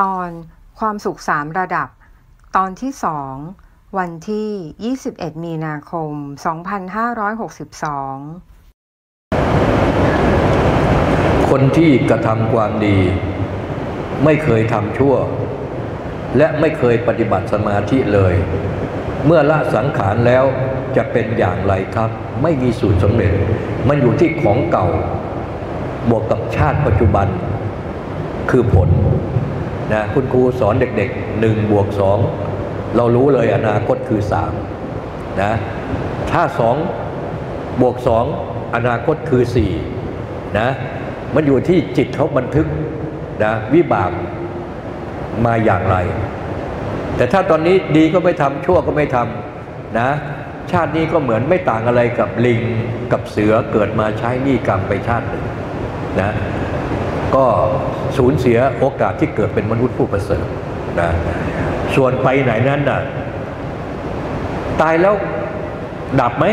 ตอนความสุขสามระดับ ตอนที่สองวันที่ 21 มีนาคม 2562 คนที่กระทำความดี ไม่เคยทำชั่ว และไม่เคยปฏิบัติสมาธิเลย เมื่อละสังขารแล้วจะเป็นอย่างไรครับ ไม่มีสูตรสำเร็จ มันอยู่ที่ของเก่า บวกกับชาติปัจจุบัน คือผล นะคุณครูสอนเด็กๆหนึ่งบวกสองเรารู้เลยอนาคตคือสามนะถ้าสองบวกสองอนาคตคือสี่นะมันอยู่ที่จิตเขาบันทึกนะวิบากมาอย่างไร แต่ถ้าตอนนี้ดีก็ไม่ทำชั่วก็ไม่ทำนะชาตินี้ก็เหมือนไม่ต่างอะไรกับลิงกับเสือเกิดมาใช้หนี้กรรมไปชาติหนึ่งนะ ก็สูญเสียโอกาสที่เกิดเป็นมนุษย์ผู้ประเสริฐนะส่วนไปไหนนั้นน่ะตายแล้วดับไหม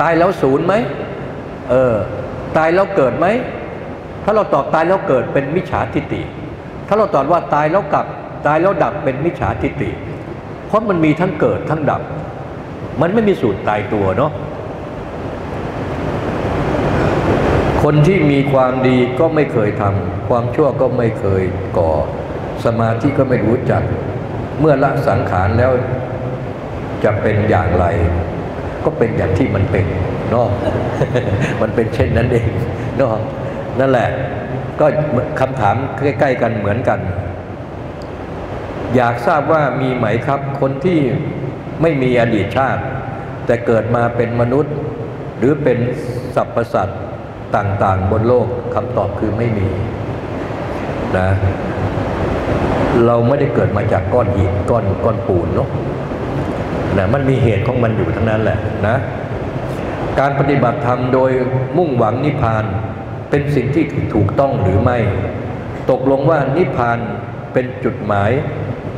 ตายแล้วศูนย์ไหมเออตายแล้วเกิดไหม ถ้าเราตอบตายแล้วเกิดเป็นมิจฉาทิฏฐิถ้าเราตอบว่าตายแล้วกลับ ตายแล้วดับเป็นมิจฉาทิฏฐิเพราะมันมีทั้งเกิดทั้งดับ มันไม่มีสูตรตายตัวเนาะ คนที่มีความดีก็ไม่เคยทำความชั่วก็ไม่เคยก่อ สมาธิก็ไม่รู้จัก เมื่อละสังขารแล้วจะเป็นอย่างไร ก็เป็นอย่างที่มันเป็นเนาะมันเป็นเช่นนั้นเองเนาะนั่นแหละก็คำถามใกล้ ๆ กันเหมือนกัน อยากทราบว่ามีไหมครับ คนที่ไม่มีอดีตชาติ แต่เกิดมาเป็นมนุษย์ หรือเป็นสรรพสัตว์ ต่างๆ บนโลกคำตอบคือไม่มีนะเราไม่ได้เกิดมาจากก้อนหินก้อนก้อนปูนเนาะนะมันมีเหตุของมันอยู่ทั้งนั้นแหละนะการปฏิบัติธรรมโดยมุ่งหวังนิพพานเป็นสิ่งที่ถูกต้องหรือไม่ ตกลงว่านิพพานเป็นจุดหมาย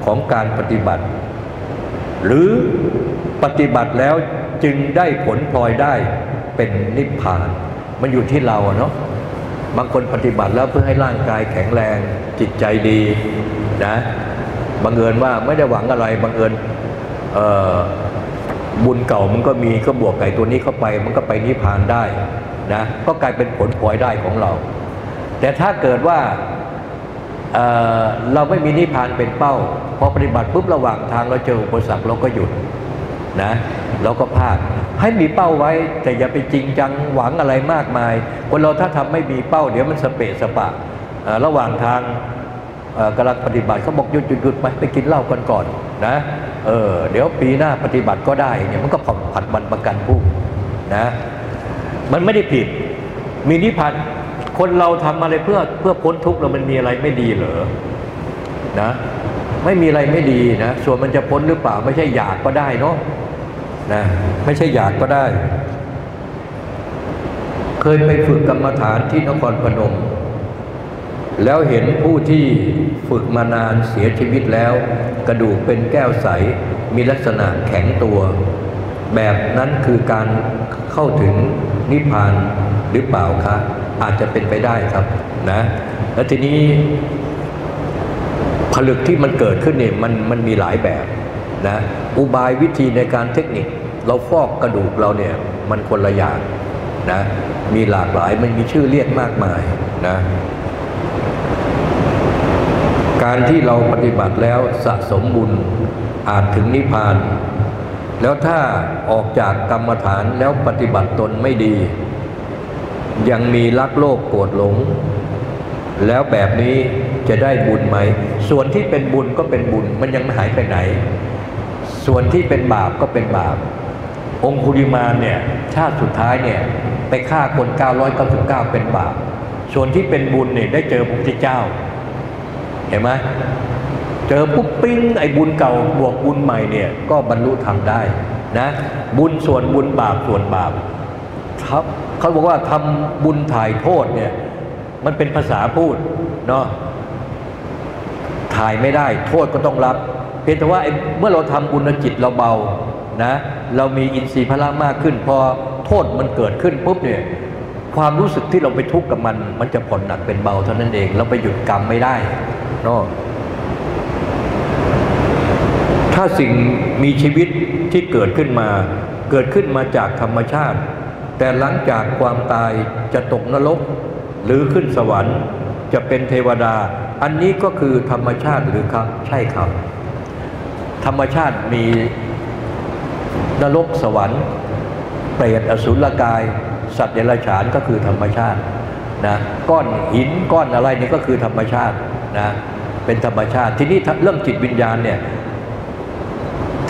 ของการปฏิบัติ หรือปฏิบัติแล้วจึงได้ผลพลอยได้เป็นนิพพาน มันอยู่ที่เราเนาะบางคนปฏิบัติแล้วเพื่อให้ร่างกายแข็งแรงจิตใจดีนะบังเอิญว่าไม่ได้หวังอะไรบังเอิญบุญเก่ามันก็มีก็บวกไก่ตัวนี้เข้าไป มันก็ไปนิพพานได้นะก็กลายเป็นผลพลอยได้ของเรา แต่ถ้าเกิดว่าเเราไม่มีนิพพานเป็นเป้า พอปฏิบัติปุ๊บระหว่างทางเราเจออุปสรรคเราก็หยุดนะ เราก็พลาดให้มีเป้าไว้ แต่อย่าไปจริงจังหวังอะไรมากมาย คนเราถ้าทำไม่มีเป้า เดี๋ยวมันสเปะสปะระหว่างทางกำลังปฏิบัติเขาบอกหยุดหยุดหยุดไปไปกินเหล้ากันก่อนนะเออเดี๋ยวปีหน้าปฏิบัติก็ได้เนี่ยมันก็ผ่อนผัดบันประกันผู้นะมันไม่ได้ผิด มีนิพพานคนเราทำอะไรเพื่อเพื่อพ้นทุกข์เรามันมีอะไรไม่ดีเหรอนะไม่มีอะไรไม่ดีนะส่วนมันจะพ้นหรือเปล่าไม่ใช่อยากก็ได้เนาะ นะไม่ใช่อยากก็ได้ เคยไปฝึกกรรมฐานที่นครพนม แล้วเห็นผู้ที่ฝึกมานานเสียชีวิตแล้ว กระดูกเป็นแก้วใส มีลักษณะแข็งตัว แบบนั้นคือการเข้าถึงนิพพานหรือเปล่าคะ อาจจะเป็นไปได้ครับนะแล้วทีนี้ผลึกที่มันเกิดขึ้นเนี่ยมันมันมีหลายแบบ นะอุบายวิธีในการเทคนิค เราฟอกกระดูกเราเนี่ยมันคนละอย่างนะมีหลากหลายมันมีชื่อเรียกมากมายนะการที่เราปฏิบัติแล้วสะสมบุญอาจถึงนิพพาน แล้วถ้าออกจากกรรมฐานแล้วปฏิบัติตนไม่ดี ยังมีรักโลกโกรธหลง แล้วแบบนี้จะได้บุญไหม ส่วนที่เป็นบุญก็เป็นบุญมันยังไม่หายไปไหน ส่วนที่เป็นบาปก็เป็นบาป องคุริมานเนี่ยชาติสุดท้ายเนี่ยไปฆ่าคน 999 เป็นบาป ส่วนที่เป็นบุญเนี่ยได้เจอพระพุทธเจ้า เห็นไหมเจอปุ๊บปิ้งไอ้บุญเก่าบวกบุญใหม่เนี่ยก็บรรลุธรรมได้นะบุญส่วนบุญบาปส่วนบาปครับเขาบอกว่าทำบุญถ่ายโทษเนี่ยมันเป็นภาษาพูดเนาะถ่ายไม่ได้โทษก็ต้องรับ เพียงแต่ว่าเมื่อเราทำบุญจิตเราเบานะเรามีอินทรีย์พละมากขึ้น พอโทษมันเกิดขึ้นปุ๊บเนี่ยความรู้สึกที่เราไปทุกข์กับมัน มันจะผ่อนหนักเป็นเบาเท่านั้นเอง เราไปหยุดกรรมไม่ได้เนาะถ้าสิ่งมีชีวิตที่เกิดขึ้นมา เกิดขึ้นมาจากธรรมชาติ แต่หลังจากความตายจะตกนรกหรือขึ้นสวรรค์ จะเป็นเทวดา อันนี้ก็คือธรรมชาติหรือครับ ใช่ครับ ธรรมชาติมีนรกสวรรค์ เปรตอสุรกาย สัตว์เดรัจฉานก็คือธรรมชาตินะก้อนหินก้อนอะไรนี่ก็คือธรรมชาตินะเป็นธรรมชาติทีนี้เรื่องจิตวิญญาณเนี่ย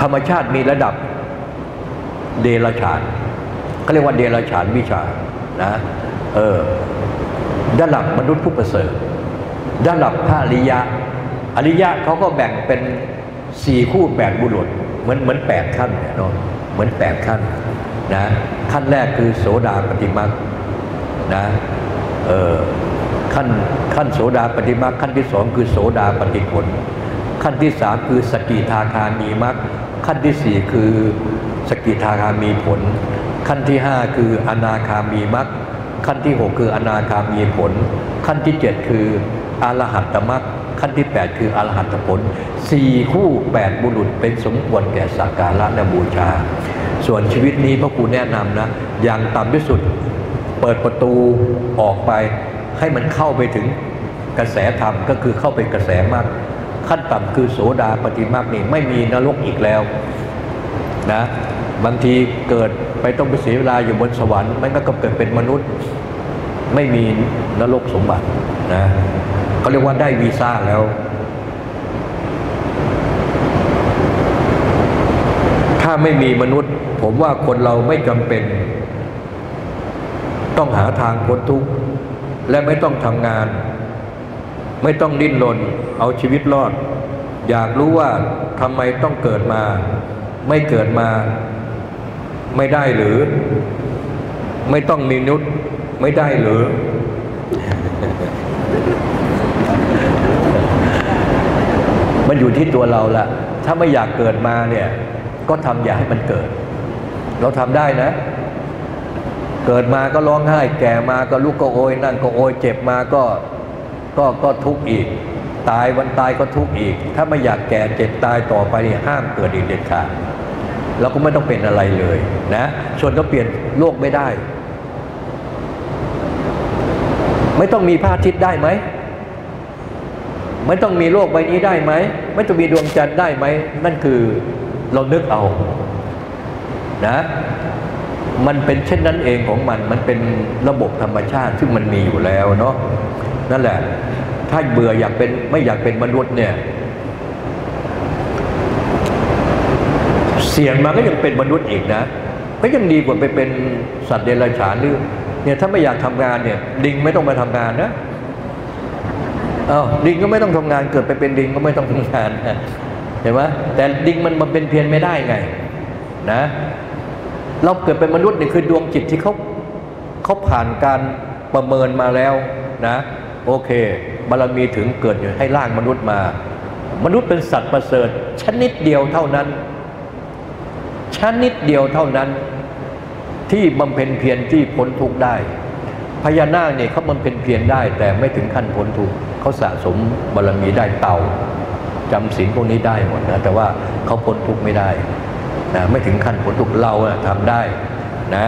ธรรมชาติมีระดับเดรัจฉานเขาเรียกว่าเดรัจฉานวิชานะเออระดับมนุษย์ผู้ประเสริฐระดับพระอริยะอริยะเขาก็แบ่งเป็น สี่คู่แปดบุรุษเหมือนเหมือนแปดขั้นเนาะเหมือนแปดขั้นนะขั้นแรกคือโสดาปฏิมานะเออขั้นขั้นโสดาปฏิมาขั้นที่สองคือโสดาปฏิผล ขั้นที่สามคือสกิทาคามีมรรคขั้นที่สี่คือสกิทาคามีผล ขั้นที่ห้าคืออนาคามีมรรคขั้นที่หกคืออนาคามีผล ขั้นที่เจ็ดคืออรหัตตมรรค ขั้นที่แปดคืออรหัตผลสี่คู่แปดบุรุษเป็นสมควรแก่สักการะและบูชา ส่วนชีวิตนี้พระครูแนะนำนะอย่างต่ำที่สุดเปิดประตูออกไปให้มันเข้าไปถึงกระแสธรรมก็คือเข้าไปกระแสมาก ขั้นต่ำคือโสดาปฏิมาคนี่ไม่มีนรกอีกแล้วนะบางทีเกิดไปต้องไปเสียเวลาอยู่บนสวรรค์มันก็เกิดเป็นมนุษย์ไม่มีนรกสมบัตินะ เขาเรียกว่าได้วีซ่าแล้ว ถ้าไม่มีมนุษย์ ผมว่าคนเราไม่จำเป็น ต้องหาทางพ้นทุกข์และไม่ต้องทำงาน ไม่ต้องดิ้นรนเอาชีวิตรอด อยากรู้ว่าทำไมต้องเกิดมา ไม่เกิดมา ไม่ได้หรือ ไม่ต้องมีนุษย์ไม่ได้หรือ มันอยู่ที่ตัวเราละถ้าไม่อยากเกิดมาเนี่ย ก็ทำอย่าให้มันเกิด เราทำได้นะ เกิดมาก็ร้องไห้ แก่มาก็ลุกก็โอยนั่นก็โอยเจ็บมาก็ก็ก็ทุกข์อีก ตายวันตายก็ทุกข์อีก ถ้าไม่อยากแก่เจ็บตายต่อไปนี่ห้ามเกิดอีกเด็ดขาดเราก็ไม่ต้องเป็นอะไรเลยนะส่วนก็เปลี่ยนโลกไม่ได้ ไม่ต้องมีพระอาทิตย์ได้ไหม ไม่ต้องมีโลกใบนี้ได้ไหม ไม่ต้องมีดวงจันทร์ได้ไหม นั่นคือเรานึกเอา นะ มันเป็นเช่นนั้นเองของมัน มันเป็นระบบธรรมชาติ ซึ่งมันมีอยู่แล้วเนาะ นั่นแหละ ถ้าเบื่ออยากเป็นไม่อยากเป็นมนุษย์เนี่ย เสี่ยงมาก็ยังเป็นมนุษย์อีกนะ ก็ยังดีกว่าไปเป็นสัตว์เดรัจฉานหรือเนี่ยถ้าไม่อยากทำงานเนี่ยลิงไม่ต้องมาทำงานนะ อา้าวลิงก็ไม่ต้องทำงานเกิดไปเป็นลิงก็ไม่ต้องทำงานเห็นไหมแต่ลิงมันมาเป็นเพียรไม่ได้ไงนะ เราเกิดเป็นมนุษย์นี่คือดวงจิตที่เขาเขาผ่านการประเมินมาแล้วนะ โอเคบารมีถึงเกิดอยู่ให้ร่างมนุษย์มา มนุษย์เป็นสัตว์ประเสริฐ ชนิดเดียวเท่านั้น ชนิดเดียวเท่านั้น ที่บำเพ็ญเพียรที่พ้นทุกข์ได้พญานาคเนี่ยเขาบำเพ็ญเพียรได้แต่ไม่ถึงขั้นพ้นทุกข์ เขาสะสมบารมีได้เต่าจำศีลพวกนี้ได้หมดนะแต่ว่าเขาพ้นทุกข์ไม่ได้นะไม่ถึงขั้นพ้นทุกข์เราทำได้นะ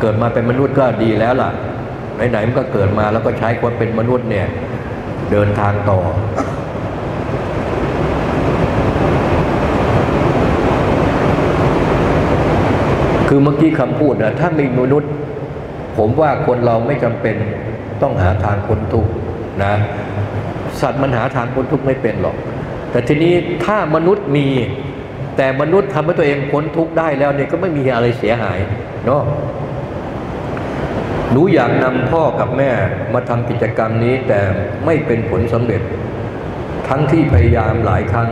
เกิดมาเป็นมนุษย์ก็ดีแล้วล่ะไหนๆมันก็เกิดมาแล้วก็ใช้ความเป็นมนุษย์เนี่ยเดินทางต่อ คือเมื่อกี้คำพูดนะถ้ามีมนุษย์ ผมว่าคนเราไม่จำเป็นต้องหาทางพ้นทุกข์ นะสัตว์มันหาทางพ้นทุกข์ไม่เป็นหรอก แต่ทีนี้ถ้ามนุษย์มี แต่มนุษย์ทำให้ตัวเองพ้นทุกข์ได้แล้วเนี่ยก็ไม่มีอะไรเสียหายเนาะหนูอยากนำพ่อกับแม่มาทำกิจกรรมนี้แต่ไม่เป็นผลสำเร็จ ทั้งที่พยายามหลายครั้ง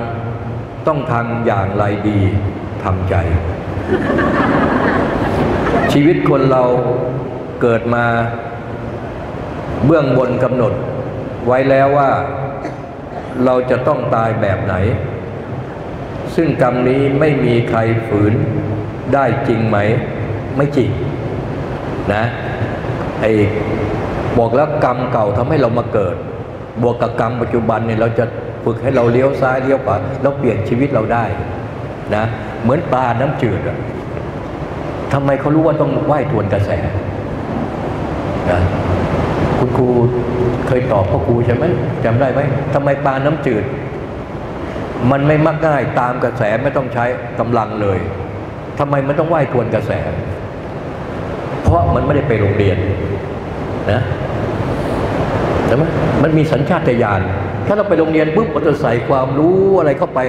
ต้องทำอย่างไรดีทำใจ ชีวิตคนเราเกิดมาเบื้องบนกำหนด ไว้แล้วว่าเราจะต้องตายแบบไหน ซึ่งกรรมนี้ไม่มีใครฝืนได้จริงไหม ไม่จริงนะไอ้บอกแล้วกรรมเก่าทำให้เรามาเกิด บวกกับกรรมปัจจุบันเนี่ยเราจะฝึกให้เราเลี้ยวซ้ายเลี้ยวขวาเราเปลี่ยนชีวิตเราได้นะเหมือนปลาน้ำจืดอะทำไมเขารู้ว่าต้องว่ายทวนกระแสนะ คุณครูเคยตอบพ่อครูใช่ไหมจำได้ไหมทำไมปลาน้ำจืด มันไม่มักง่ายตามกระแสไม่ต้องใช้กำลังเลยทำไมมันต้องว่ายทวนกระแส เพราะมันไม่ได้ไปโรงเรียนนะใช่ไหมมันมีสัญชาตญาณถ้าเราไปโรงเรียนปุ๊บมันจะใส่ความรู้อะไรเข้าไป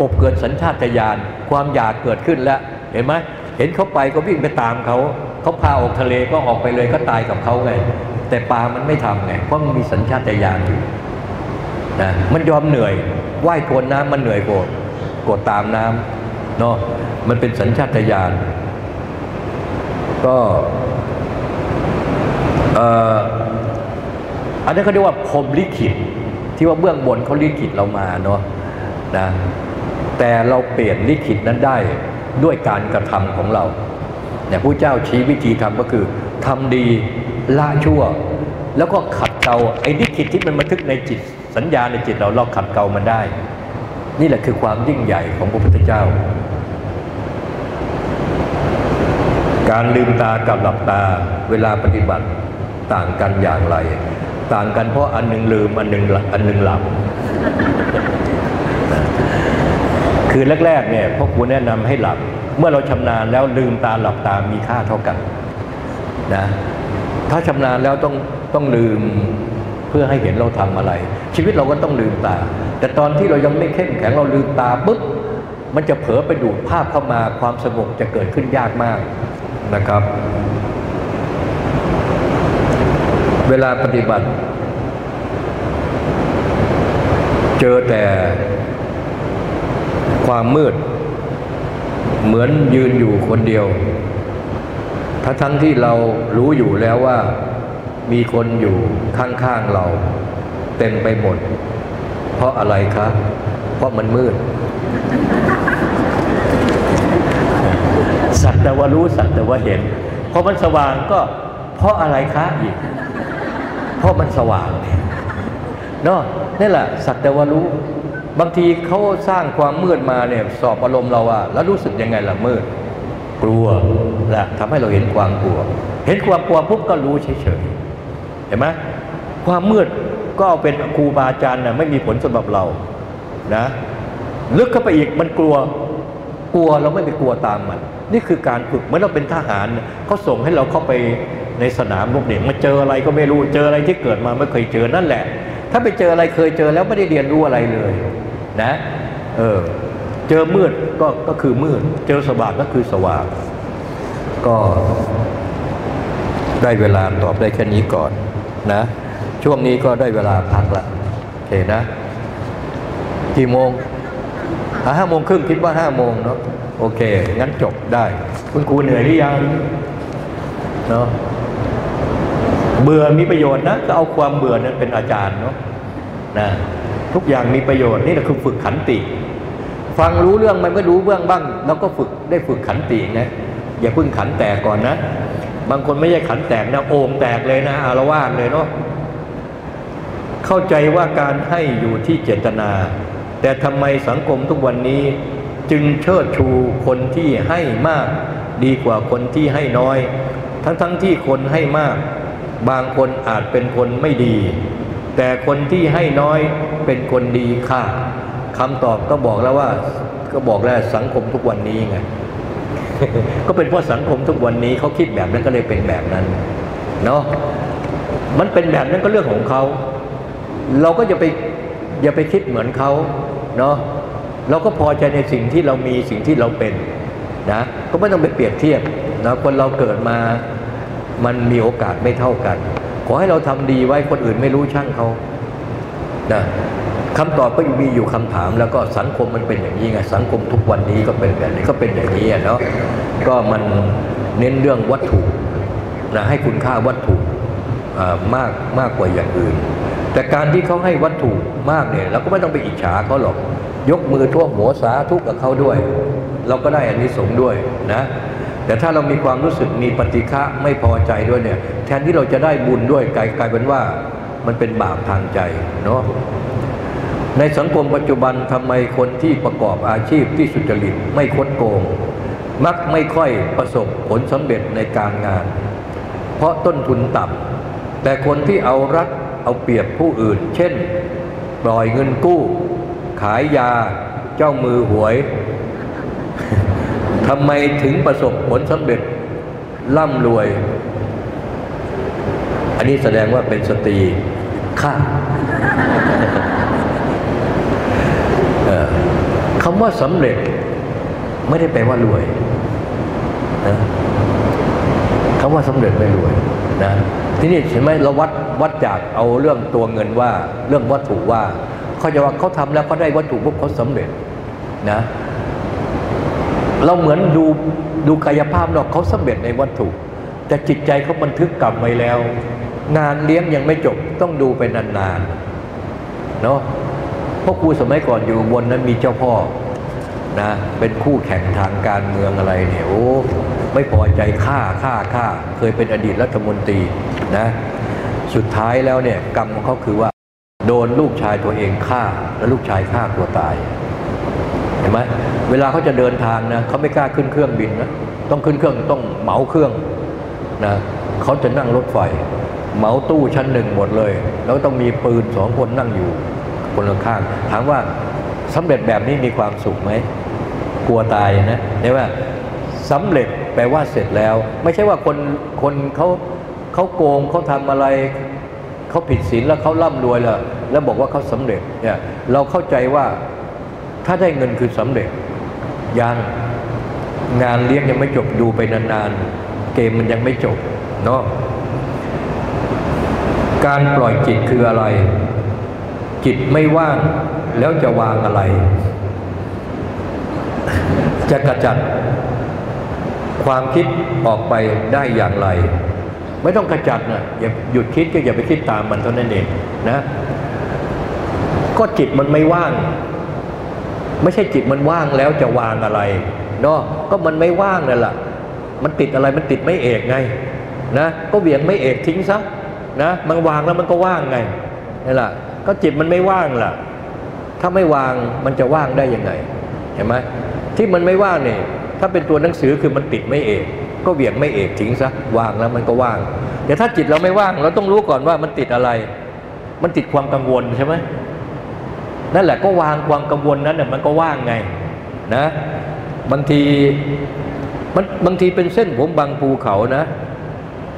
กบเกิดสัญชาตญาณความอยากเกิดขึ้นแล้ว เห็นไหมเห็นเขาไปก็วิ่งไปตามเขา เขาพาออกทะเลก็ออกไปเลยก็ตายกับเขาไง แต่ปลามันไม่ทำไงเพราะมันมีสัญชาตญาณอยู่นะมันยอมเหนื่อยว่ายทวนน้ำมันเหนื่อยกว่ากดตามน้ำเนาะมันเป็นสัญชาตญาณก็เอ่ออันนั้เขาเรียกว่าพรมลิขิตที่ว่าเบื้องบนเขาลิขิตเรามาเนาะนะแต่เราเปลี่ยนลิขิตนั้นได้ด้วยการกระทำของเราเนี่ยผู้เจ้าชี้วิธีทำก็คือทำดี ละชั่ว แล้วก็ขัดเกลาไอ้ลิขิตที่มันบันทึกในจิต สัญญาในจิตเราเราขัดเกลามันได้ นี่แหละคือความยิ่งใหญ่ของพระพุทธเจ้า การลืมตากับหลับตาเวลาปฏิบัติต่างกันอย่างไร ต่างกันเพราะอันหนึ่งลืมอันหนึ่งอันหนึ่งหลับคือแรกๆเนี่ยพ่อครูแนะนำให้หลับ เมื่อเราชำนาญแล้วลืมตาหลับตามีค่าเท่ากันนะ ถ้าชำนาญแล้วต้องต้องลืมเพื่อให้เห็นเราทำอะไร ชีวิตเราก็ต้องลืมตา แต่ตอนที่เรายังไม่เข้มแข็งเราลืมตาปุ๊บมันจะเผลอไปดูดภาพเข้ามาความสงบจะเกิดขึ้นยากมากนะครับ เวลาปฏิบัติ เจอแต่ความมืด เหมือนยืนอยู่คนเดียว ถ้าทั้งที่เรารู้อยู่แล้วว่ามีคนอยู่ข้างๆเรา เต็มไปหมด เพราะอะไรครับ เพราะมันมืด สักแต่ว่ารู้สักแต่ว่าเห็นพอมันสว่างก็ เพราะอะไรคะอีก เพราะมันสว่างเนาะนี่แหละ สักแต่ว่ารู้ บางทีเขาสร้างความมืดมาเนี่ยสอบอารมณ์เราว่าแล้วรู้สึกยังไงล่ะมืด กลัวแหละทำให้เราเห็นความกลัว เห็นความกลัวปุ๊บก็รู้เฉยๆเห็นไหมความมืดก็เป็นครูบาอาจารย์นะไม่มีผลสำหรับเรานะลึกเข้าไปอีกมันกลัวกลัวเราไม่ไปกลัวตามมัน นี่คือการฝึกเหมือนเราเป็นทหารเขาส่งให้เราเข้าไปในสนามรบเนี่ยมาเจออะไรก็ไม่รู้เจออะไรที่เกิดมาไม่เคยเจอนั่นแหละ ถ้าไปเจออะไรเคยเจอแล้วไม่ได้เรียนรู้อะไรเลย นะ เออ เจอมืดก็ก็คือมืด เจอสว่างก็คือสว่าง ก็ได้เวลาตอบได้แค่นี้ก่อนนะ ช่วงนี้ก็ได้เวลาพักละโอเคนะ กี่โมงห้าโมงครึ่งคิดว่าห้าโมงเนาะโอเค งั้นจบได้ คุณครูเหนื่อยหรือยังเนาะเบื่อมีประโยชน์นะก็เอาความเบื่อนั้นเป็นอาจารย์เนาะนะทุกอย่างมีประโยชน์นี่แหละคือฝึกขันติ ฟังรู้เรื่องมันก็รู้เบื้องบ้างเราก็ฝึกได้ฝึกขันตินะอย่าเพิ่งขันแตกก่อนนะ บางคนไม่ใช่ขันแตกนะโอ่งแตกเลยนะอารวาสเลยเนาะเข้าใจว่าการให้อยู่ที่เจตนา แต่ทำไมสังคมทุกวันนี้จึงเชิดชูคนที่ให้มาก ดีกว่าคนที่ให้น้อย ทั้งๆทที่คนให้มาก บางคนอาจเป็นคนไม่ดี แต่คนที่ให้น้อยเป็นคนดีค่ะ คำตอบก็บอกแล้วว่า ก็บอกแล้วสังคมทุกวันนี้ไงก็เป็นเพราะสังคมทุกวันนี้เขาคิดแบบนั้นก็เลยเป็นแบบนั้นเนาะมันเป็นแบบนั้นก็เรื่องของเขา เราก็อย่าไปอย่าไปคิดเหมือนเขาเนาะเราก็พอใจในสิ่งที่เรามีสิ่งที่เราเป็นนะก็ไม่ต้องไปเปรียบเทียบนะคนเราเกิดมามันมีโอกาสไม่เท่ากัน ขอให้เราทำดีไว้คนอื่นไม่รู้ช่างเขานะ คำตอบก็มีอยู่คำถาม แล้วก็สังคมมันเป็นอย่างนี้ไงสังคมทุกวันนี้ก็เป็นแบบนี้ก็เป็นอย่างนี้เนาะก็มันเน้นเรื่องวัตถุนะให้คุณค่าวัตถุมากมากกว่าอย่างอื่น แต่การที่เขาให้วัตถุมากเนี่ยเราก็ไม่ต้องไปอิจฉาเขาหรอก ยกมือท่วมหัวสาทุกกับเขาด้วย เราก็ได้อันนี้สงด้วยนะแต่ถ้าเรามีความรู้สึกมีปฏิฆะไม่พอใจด้วยเนี่ยแทนที่เราจะได้บุญด้วยกลายกลายเป็นว่ามันเป็นบาปทางใจเนาะ ในสังคมปัจจุบันทำไมคนที่ประกอบอาชีพที่สุจริตไม่คดโกง มักไม่ค่อยประสบผลสำเร็จในการงาน เพราะต้นทุนต่ำแต่คนที่เอารัดเอาเปรียบผู้อื่น เช่น ปล่อยเงินกู้ ขายยาเจ้ามือหวยทำไมถึงประสบผลสำเร็จร่ำรวย อันนี้แสดงว่าเป็นสตรีข้าคำว่าสำเร็จไม่ได้แปลว่ารวยนะคำว่าสำเร็จไม่รวยนะที่นี่เห็นไหมเราวัดวัดจากเอาเรื่องตัวเงินว่าเรื่องวัตถุว่าเขาจะว่าเขาทำแล้วเขาได้วัตถุปุ๊บเขาสำเร็จนะเราเหมือนดูดูกายภาพเนาะเขาสำเร็จในวัตถุ แต่จิตใจเขาบันทึกกรรมไว้แล้ว งานเลี้ยงยังไม่จบต้องดูไปนานๆเนาะพ่อครูสมัยก่อนอยู่บนนั้นมีเจ้าพ่อ นะเป็นคู่แข่งทางการเมืองอะไรเนี่ยโอ้ไม่พอใจฆ่าฆ่าฆ่าเคยเป็นอดีตรัฐมนตรีนะสุดท้ายแล้วเนี่ยกรรมของเขาคือว่า โดนลูกชายตัวเองฆ่า แล้วลูกชายฆ่าตัวตายเห็นไหมเวลาเขาจะเดินทางนะเขาไม่กล้าขึ้นเครื่องบินนะต้องขึ้นเครื่องต้องเหมาเครื่องนะเขาจะนั่งรถไฟเหมาตู้ชั้นหนึ่งหมดเลย แล้วต้องมีปืนสองคนนั่งอยู่คนละข้างถามว่าสำเร็จแบบนี้มีความสุขไหม กลัวตายนะเนี่ยว่าสำเร็จแปลว่าเสร็จแล้ว ไม่ใช่ว่าคนคนเขาเขาโกงเขาทำอะไรเขาผิดศีลแล้วเขาร่ำรวยแล้วแล้วบอกว่าเขาสำเร็จเนี่ยเราเข้าใจว่าถ้าได้เงินคือสำเร็จยังงานเลี้ยงยังไม่จบดูไปนานๆ เกมมันยังไม่จบเนาะการปล่อยจิตคืออะไร จิตไม่ว่างแล้วจะวางอะไร จะกระจัดความคิดออกไปได้อย่างไร ไม่ต้องกระจัดนะอย่าหยุดคิดก็อย่าไปคิดตามมันเท่านั้นเองนะ ก็จิตมันไม่ว่าง ไม่ใช่จิตมันว่างแล้วจะวางอะไรเนาะก็มันไม่ว่างนั่นแหละมันติดอะไรมันติดไม่เอกไงนะก็เบี่ยงไม่เอกทิ้งซะนะมันวางแล้วมันก็ว่างไงนี่แหละก็จิตมันไม่ว่างล่ะ ถ้าไม่วางมันจะว่างได้ยังไงเห็นไหม ที่มันไม่ว่างเนี่ยถ้าเป็นตัวหนังสือคือมันติดไม่เอกก็เบี่ยงไม่เอกทิ้งซะวางแล้วมันก็ว่างแต่ถ้าจิตเราไม่ว่าง เราต้องรู้ก่อนว่ามันติดอะไร มันติดความกังวลใช่ไหมนั่นแหละก็วางความกังวลนั้นน่ยมันก็ว่างไงนะบางทีมันบางทีเป็นเส้นผมบางภูเขานะ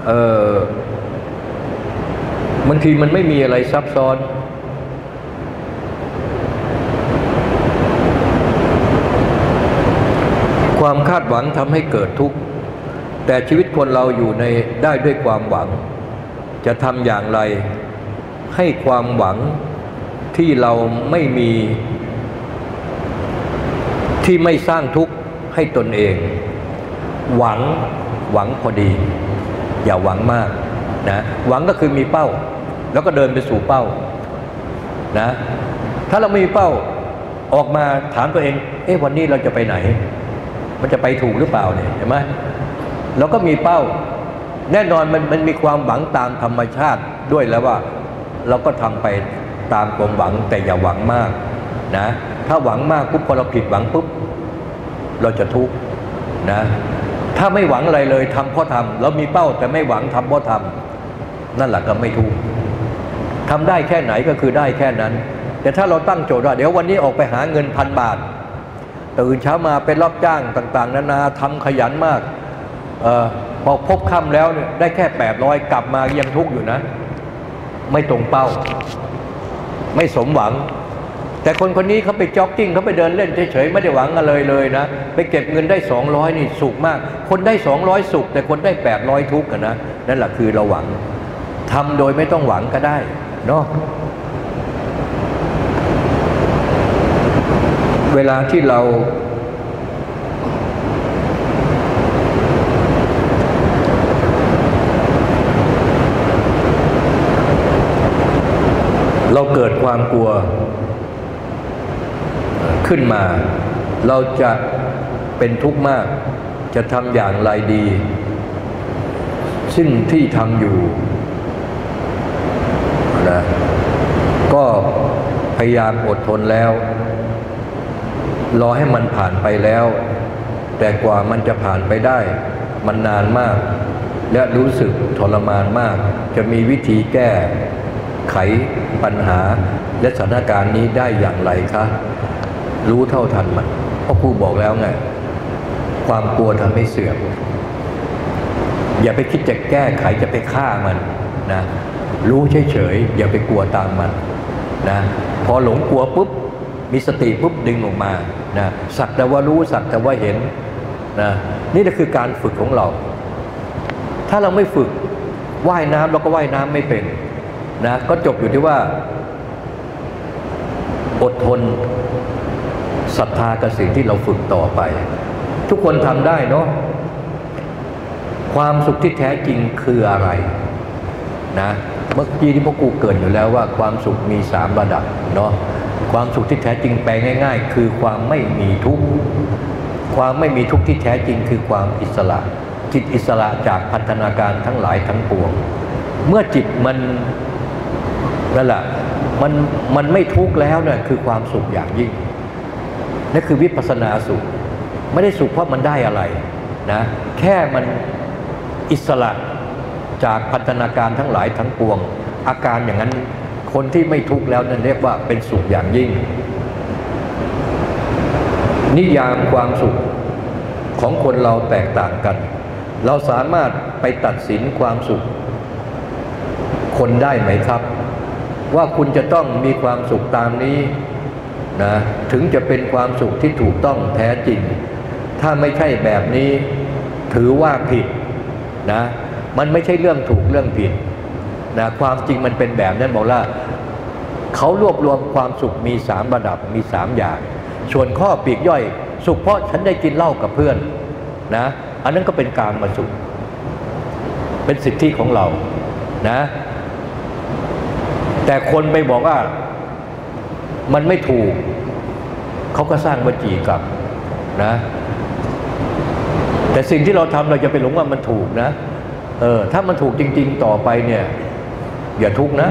เออบางทีมันไม่มีอะไรซับซ้อน ค หวังทำให้เกิดทุกข์แต่ชีวิตคนเราอยู่ในได้ด้วยความหวัง จะทำอย่างไร ให้ความหวังที่เราไม่มี ที่ไม่สร้างทุกข์ให้ตนเอง หวังหวังพอดี อย่าหวังมากนะหวังก็คือมีเป้า แล้วก็เดินไปสู่เป้านะถ้าเราไม่มีเป้าออกมาถามตัวเอง เอ๊ะวันนี้เราจะไปไหน มันจะไปถูกหรือเปล่าเนี่ยเห็นไหมเราก็มีเป้า แน่นอนมันมันมีความหวังตามธรรมชาติด้วยแล้วว่า เราก็ทำไปตามความหวังแต่อย่าหวังมากนะถ้าหวังมากปุ๊บพอเราผิดหวังปุ๊บเราจะทุกข์นะถ้าไม่หวังอะไรเลยทำเพราะทำเรามีเป้าแต่ไม่หวังทำเพราะทำนั่นแหละก็ไม่ทุกข์ทำได้แค่ไหนก็คือได้แค่นั้น แต่ถ้าเราตั้งโจทย์ว่าเดี๋ยววันนี้ออกไปหาเงินพันบาท ตื่นเช้ามาเป็นรับจ้างต่างๆ นานาทำขยันมากออพอพบค่ำแล้วเนี่ยได้แค่แปดร้อยกลับมายังทุกข์อยู่นะ ไม่ตรงเป้า ไม่สมหวัง แต่คนคนนี้เขาไปจ็อกกิ้งเขาไปเดินเล่นเฉยๆไม่ได้หวังอะไรเลยนะ ไปเก็บเงินได้สองร้อยนี่สุขมาก คนได้สองร้อยสุข แต่คนได้แปดร้อยทุกข์กันนะนั่นแหละคือเราหวังทำโดยไม่ต้องหวังก็ได้เนาะ เวลาที่เรา เราเกิดความกลัวขึ้นมา เราจะเป็นทุกข์มาก จะทำอย่างไรดี ซึ่งที่ทำอยู่นะก็พยายามอดทนแล้ว รอให้มันผ่านไปแล้ว แต่กว่ามันจะผ่านไปได้ มันนานมาก และรู้สึกทรมานมาก จะมีวิธีแก้ ไขปัญหา และสถานการณ์นี้ได้อย่างไรคะ รู้เท่าทันมันเพราะครูบอกแล้วไง ความกลัวทำให้เสื่อม อย่าไปคิดจะแก้ไขจะไปฆ่ามันนะรู้เฉยๆอย่าไปกลัวตามมันนะพอหลงกลัวปุ๊บมีสติปุ๊บดึงออกมา นะสักแต่ว่ารู้สักแต่ว่าเห็นนะนี่ก็คือการฝึกของเรา ถ้าเราไม่ฝึกว่ายน้ำเราก็ว่ายน้ำไม่เป็นนะก็จบอยู่ที่ว่า อดทนศรัทธากับสิ่งที่เราฝึกต่อไป ทุกคนทำได้เนาะความสุขที่แท้จริงคืออะไรนะเมื่อกี้ที่พ่อกูเกินอยู่แล้วว่าความสุขมีสามระดับเนาะ ความสุขที่แท้จริงแปลง่าย ๆ คือความไม่มีทุกข์ความไม่มีทุกข์ที่แท้จริงคือความอิสระ จิตอิสระจากพัฒนาการทั้งหลายทั้งปวง เมื่อจิตมันนั่นแหละมันมันไม่ทุกข์แล้วเนี่ยคือความสุขอย่างยิ่งนั่นคือวิปัสสนาสุข ไม่ได้สุขเพราะมันได้อะไรนะแค่มันอิสระจากพัฒนาการทั้งหลายทั้งปวง อาการอย่างนั้น คนที่ไม่ทุกข์แล้วนั่นเรียกว่าเป็นสุขอย่างยิ่ง นิยามความสุขของคนเราแตกต่างกัน เราสามารถไปตัดสินความสุข คนได้ไหมครับ ว่าคุณจะต้องมีความสุขตามนี้นะถึงจะเป็นความสุขที่ถูกต้องแท้จริง ถ้าไม่ใช่แบบนี้ถือว่าผิดนะมันไม่ใช่เรื่องถูกเรื่องผิดนะความจริงมันเป็นแบบนั้นบอกว่า เขารวบรวมความสุขมีสามระดับมีสามอย่าง ส่วนข้อปีกย่อย สุขเพราะฉันได้กินเหล้ากับเพื่อนนะอันนั้นก็เป็นการมาสุข เป็นสิทธิของเรานะแต่คนไปบอกว่ามันไม่ถูก เขาก็สร้างวจีกับนะแต่สิ่งที่เราทำเราจะไปหลงว่ามันถูกนะเออถ้ามันถูกจริง ๆ ต่อไปเนี่ย อย่าทุกข์นะ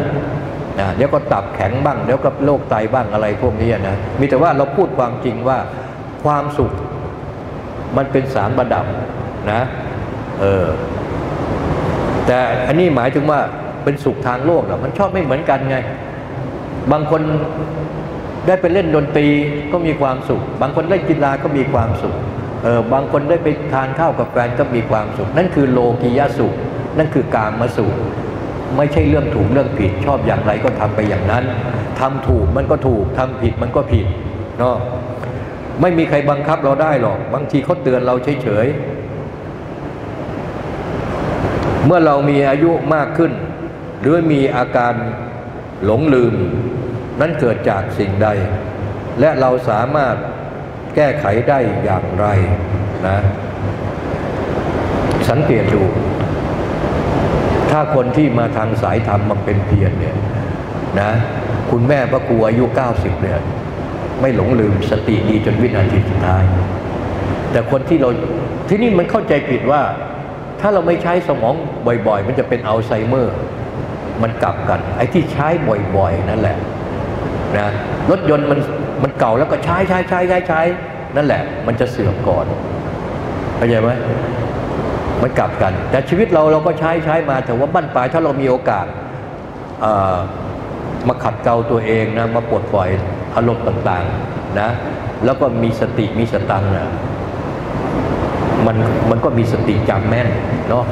นะเดี๋ยวก็ตับแข็งบ้างเดี๋ยวก็โรคไตบ้างอะไรพวกนี้นะมีแต่ว่าเราพูดความจริงว่าความสุขมันเป็นสามระดับนะเออแต่อันนี้หมายถึงว่าเป็นสุขทางโลกหรอมันชอบไม่เหมือนกันไง บางคนได้ไปเล่นดนตรีก็มีความสุข บางคนได้กีฬาก็มีความสุขเออบางคนได้ไปทานข้าวกับแฟนก็มีความสุข นั่นคือโลกียสุข นั่นคือการมาสุข ไม่ใช่เรื่องถูกเรื่องผิดชอบอย่างไรก็ทำไปอย่างนั้นทำถูกมันก็ถูกทำผิดมันก็ผิดเนาะไม่มีใครบังคับเราได้หรอก บางทีเขาเตือนเราเฉยๆเมื่อเรามีอายุมากขึ้น หรือมีอาการหลงลืม นั้นเกิดจากสิ่งใด และเราสามารถแก้ไขได้อย่างไรนะสังเกตดู ถ้าคนที่มาทางสายธรรมมาเป็นเพียรเนี่ยนะคุณแม่พระครูอายุ 90เนี่ยไม่หลงลืมสติดีจนวินาทีสุดท้าย แต่คนที่เราที่นี่มันเข้าใจผิดว่า ถ้าเราไม่ใช้สมองบ่อยๆ มันจะเป็นอัลไซเมอร์ มันกลับกัน ไอ้ที่ใช้บ่อยๆ นั่นแหละนะรถยนต์มันมันเก่าแล้วก็ใช้ใช้ใช้ใช้ใช้นั่นแหละ มันจะเสื่อมก่อนเข้าใจไหม มันกลับกัน แต่ชีวิตเราเราก็ใช้ใช้มาแต่ว่าบั้นปลายถ้าเรามีโอกาสมาขัดเกลาตัวเองนะมาปลดปล่อยอารมณ์ต่างๆนะแล้วก็มีสติมีสตังนะมันมันก็มีสติจำแม่นเนาะ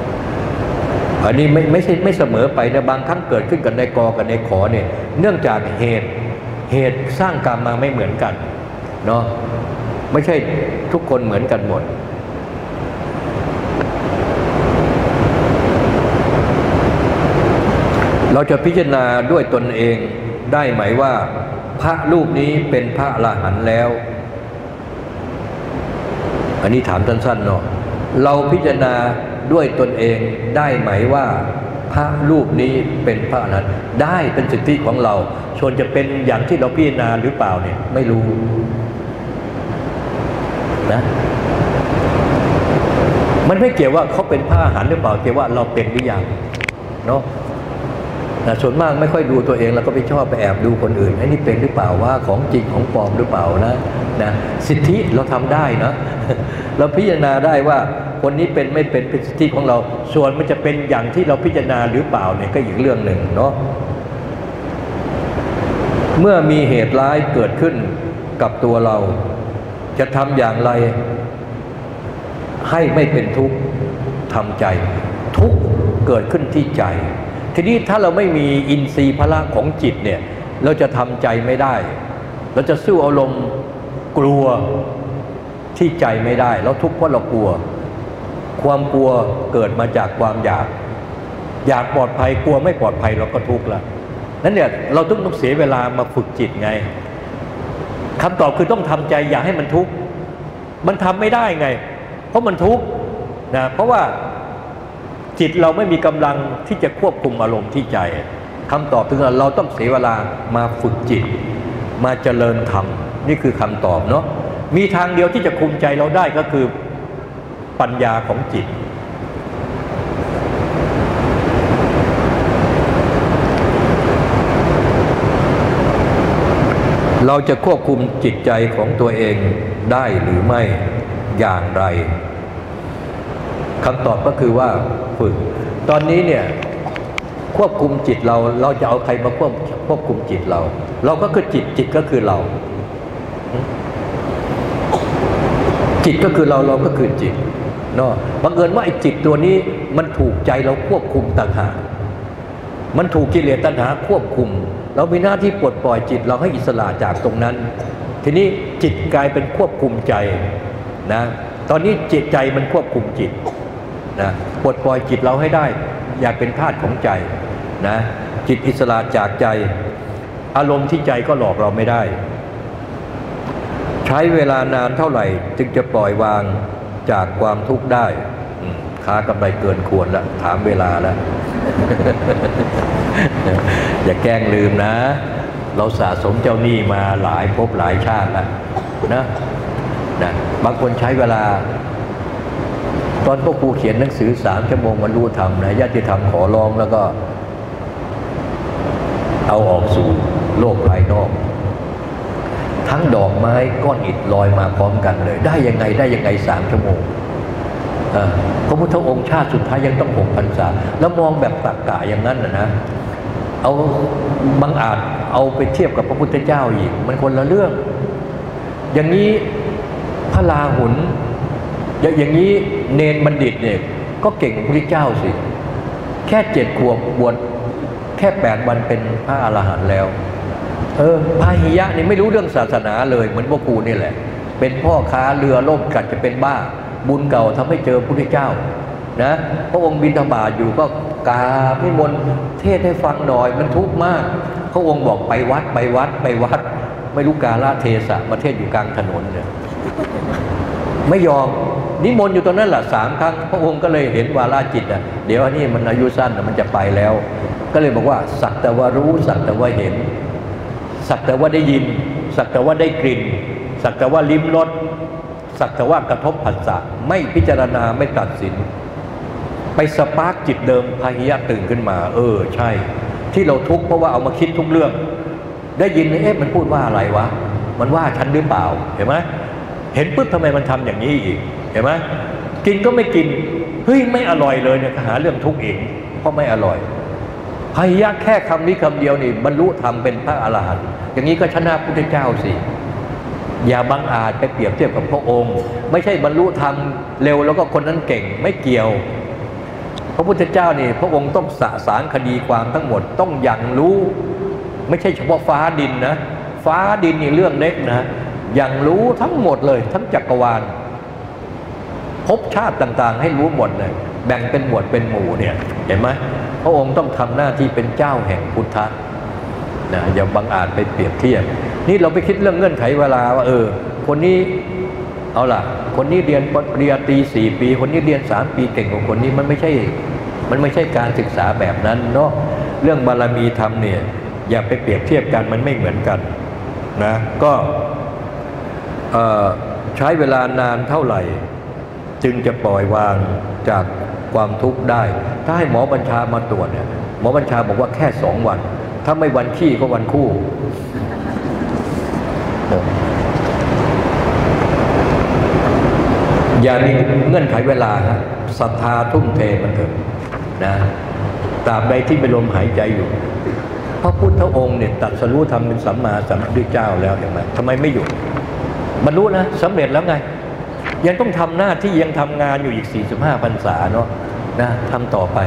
อันนี้ไม่ไม่ใช่ไม่เสมอไปนะบางครั้งเกิดขึ้นกับในกอกับในขอเนี่ยเนื่องจากเหตุเหตุสร้างกรรมมาไม่เหมือนกันเนาะไม่ใช่ทุกคนเหมือนกันหมด เราจะพิจารณาด้วยตนเองได้ไหมว่า พระรูปนี้เป็นพระอรหันต์แล้ว อันนี้ถามสั้นๆเนาะเราพิจารณาด้วยตนเองได้ไหมว่าพระรูปนี้เป็นพระอรหันต์ได้เป็นสิทธิของเราส่วนจะเป็นอย่างที่เราพิจารณาหรือเปล่าเนี่ยไม่รู้นะมันไม่เกี่ยวว่าเขาเป็นพระอรหันต์หรือเปล่าเกี่ยวว่าเราเป็นหรือยังเนาะ นะส่วนมากไม่ค่อยดูตัวเองแล้วก็ไปชอบไปแอบดูคนอื่นไอ้นี่เป็นหรือเปล่าว่าของจริงของปลอมหรือเปล่านะนะสิทธิเราทำได้นะเราพิจารณาได้ว่าคนนี้เป็นไม่เป็นเป็นสิทธิของเรา ส่วนมันจะเป็นอย่างที่เราพิจารณาหรือเปล่าเนี่ยก็อีกเรื่องหนึ่งเนาะเมื่อมีเหตุร้ายเกิดขึ้นกับตัวเรา จะทำอย่างไร ให้ไม่เป็นทุกข์ทำใจ ทุกข์เกิดขึ้นที่ใจ ทีนี้ถ้าเราไม่มีอินทรีย์พละของจิตเนี่ยเราจะทำใจไม่ได้ เราจะสู้อารมณ์กลัวที่ใจไม่ได้แล้วทุกข์เพราะเรากลัว ความกลัวเกิดมาจากความอยาก อยากปลอดภัยกลัวไม่ปลอดภัยเราก็ทุกข์ละนั้นเนี่ยเราต้องต้องเสียเวลามาฝึกจิตไงคำตอบคือต้องทำใจอย่าให้มันทุกข์มันทำไม่ได้ไง เพราะมันทุกข์นะเพราะว่า จิตเราไม่มีกำลังที่จะควบคุมอารมณ์ที่ใจคำตอบคือเราต้องเสียเวลามาฝึกจิต มาเจริญธรรมนี่คือคำตอบเนาะมีทางเดียวที่จะคุมใจเราได้ก็คือปัญญาของจิต เราจะควบคุมจิตใจของตัวเองได้หรือไม่อย่างไร คำตอบก็คือว่าฝึก ตอนนี้เนี่ยควบคุมจิตเราเราจะเอาใครมาควบควบคุมจิตเรา เราก็คือจิตจิตก็คือเรา จิตก็คือเราเราก็คือจิตเนาะบังเอิญว่าไอ้จิตตัวนี้มันถูกใจเราควบคุมต่างหากมันถูกกิเลสตัณหาควบคุม เรามีหน้าที่ปลดปล่อยจิตเราให้อิสระจากตรงนั้น ทีนี้จิตกลายเป็นควบคุมใจนะ ตอนนี้จิตใจมันควบคุมจิต นะปลดปล่อยจิตเราให้ได้ อย่าเป็นทาสของใจนะจิตอิสระจากใจ อารมณ์ที่ใจก็หลอกเราไม่ได้ ใช้เวลานานเท่าไหร่ จึงจะปล่อยวางจากความทุกข์ได้ค้ากำไรเกินควรแล้วถามเวลาแล้ว อย่าแกล้งลืมนะ เราสะสมเจ้าหนี้มาหลายภพหลายชาติแล้วนะนะบางคนใช้เวลา ตอนพ่อครูเขียนหนังสือสามชั่วโมงมันรู้ทำนะญาติธรรมขอร้องแล้วก็ เอาออกสู่โลกภายนอก ทั้งดอกไม้ก้อนอิฐลอยมาพร้อมกันเลย ได้ยังไงได้ยังไงสามชั่วโมงพระพุทธองค์ชาติสุดท้ายยังต้องหกพรรษา แล้วมองแบบตักกะอย่างนั้นนะนะเอาบางอาจเอาไปเทียบกับพระพุทธเจ้าอีก มันคนละเรื่อง อย่างนี้พระลาหุน อย่างนี้เนนบัณฑิตเนี่ยก็เก่งพระพุทธเจ้าสิ แค่เจ็ดขวบบวชแค่แปดวันเป็นพระอรหันต์แล้ว เออพาหิยะนี่ไม่รู้เรื่องศาสนาเลย เหมือนพวกกูนี่แหละ เป็นพ่อค้าเรือล่มกัดจะเป็นบ้า บุญเก่าทำให้เจอพระพุทธเจ้านะพระองค์บินธบาตอยู่ก็กาไม่มนเทศให้ฟังหน่อยมันทุกข์มาก พระองค์บอกไปวัดไปวัดไปวัด ไม่รู้กาลเทศะมาเทศอยู่กลางถนนเนี่ย ไม่ยอมนิมนต์อยู่ตรงนั้นแหละสามครั้ง พระองค์ก็เลยเห็นวาลาจิตอะเดี๋ยวอันนี้มันอายุสั้นมันจะไปแล้ว ก็เลยบอกว่าสักแต่ว่ารู้สักแต่ว่าเห็น สักแต่ว่าได้ยิน สักแต่ว่าได้กลิ่น สักแต่ว่าลิ้มรสสักแต่ว่ากระทบผัสสะไม่พิจารณาไม่ตัดสิน ไปสปาร์กจิตเดิมพาหิยะตื่นขึ้นมา เออ ใช่ ที่เราทุกข์เพราะว่าเอามาคิดทุกเรื่อง ได้ยินเอ๊ะมันพูดว่าอะไรวะมันว่าฉันหรือเปล่าเห็นไหม เห็นปุ๊บทำไมมันทำอย่างนี้อีกเห็นไหมกินก็ไม่กินเฮ้ยไม่อร่อยเลยเนี่ยหาเรื่องทุกข์เองเพราะไม่อร่อยพาหิยะแค่คำนี้คำเดียวนี่บรรลุธรรมเป็นพระอรหันต์อย่างนี้ก็ชนะพระพุทธเจ้าสิอย่าบังอาจไปเปรียบเทียบกับพระองค์ ไม่ใช่บรรลุธรรมเร็วแล้วก็คนนั้นเก่งไม่เกี่ยว พระพุทธเจ้านี่พระองค์ต้องสะสางคดีความทั้งหมดต้องอย่างรู้ ไม่ใช่เฉพาะฟ้าดินนะ ฟ้าดินนี่เรื่องเล็กนะ อย่างรู้ทั้งหมดเลย ทั้งจักรวาลพบชาติต่างๆ ให้รู้หมดเลย แบ่งเป็นหมวดเป็นหมู่เนี่ยเห็นไหมพระองค์ต้องทำหน้าที่เป็นเจ้าแห่งพุทธะนะอย่าบังอาจไปเปรียบเทียบ นี่เราไปคิดเรื่องเงื่อนไขเวลาว่าเออ คนนี้เอาล่ะ คนนี้เรียนปริญญาตรีสี่ปี คนนี้เรียนสามปีเก่งกว่าคนนี้มันไม่ใช่ มันไม่ใช่การศึกษาแบบนั้นเนาะเรื่องบารมีธรรมเนี่ยอย่าไปเปรียบเทียบกันมันไม่เหมือนกันนะก็ ใช้เวลานานเท่าไหร่ จึงจะปล่อยวางจากความทุกข์ได้ ถ้าให้หมอบัญชามาตรวจเนี่ยหมอบัญชาบอกว่าแค่สองวัน ถ้าไม่วันขี้ก็วันคู่ อย่ามีเงื่อนไขเวลาฮะศรัทธาทุ่มเทมันเถอะนะตราบใดที่เป็นลมหายใจอยู่ พระพุทธองค์เนี่ยตรัสรู้ทำเป็นสัมมาสัมพุทธเจ้าแล้วเห็นไหมทำไมไม่หยุด บรรลุนะสำเร็จแล้วไง ยังต้องทำหน้าที่ยังทำงานอยู่อีก 45พรรษาเนาะนะทำต่อไป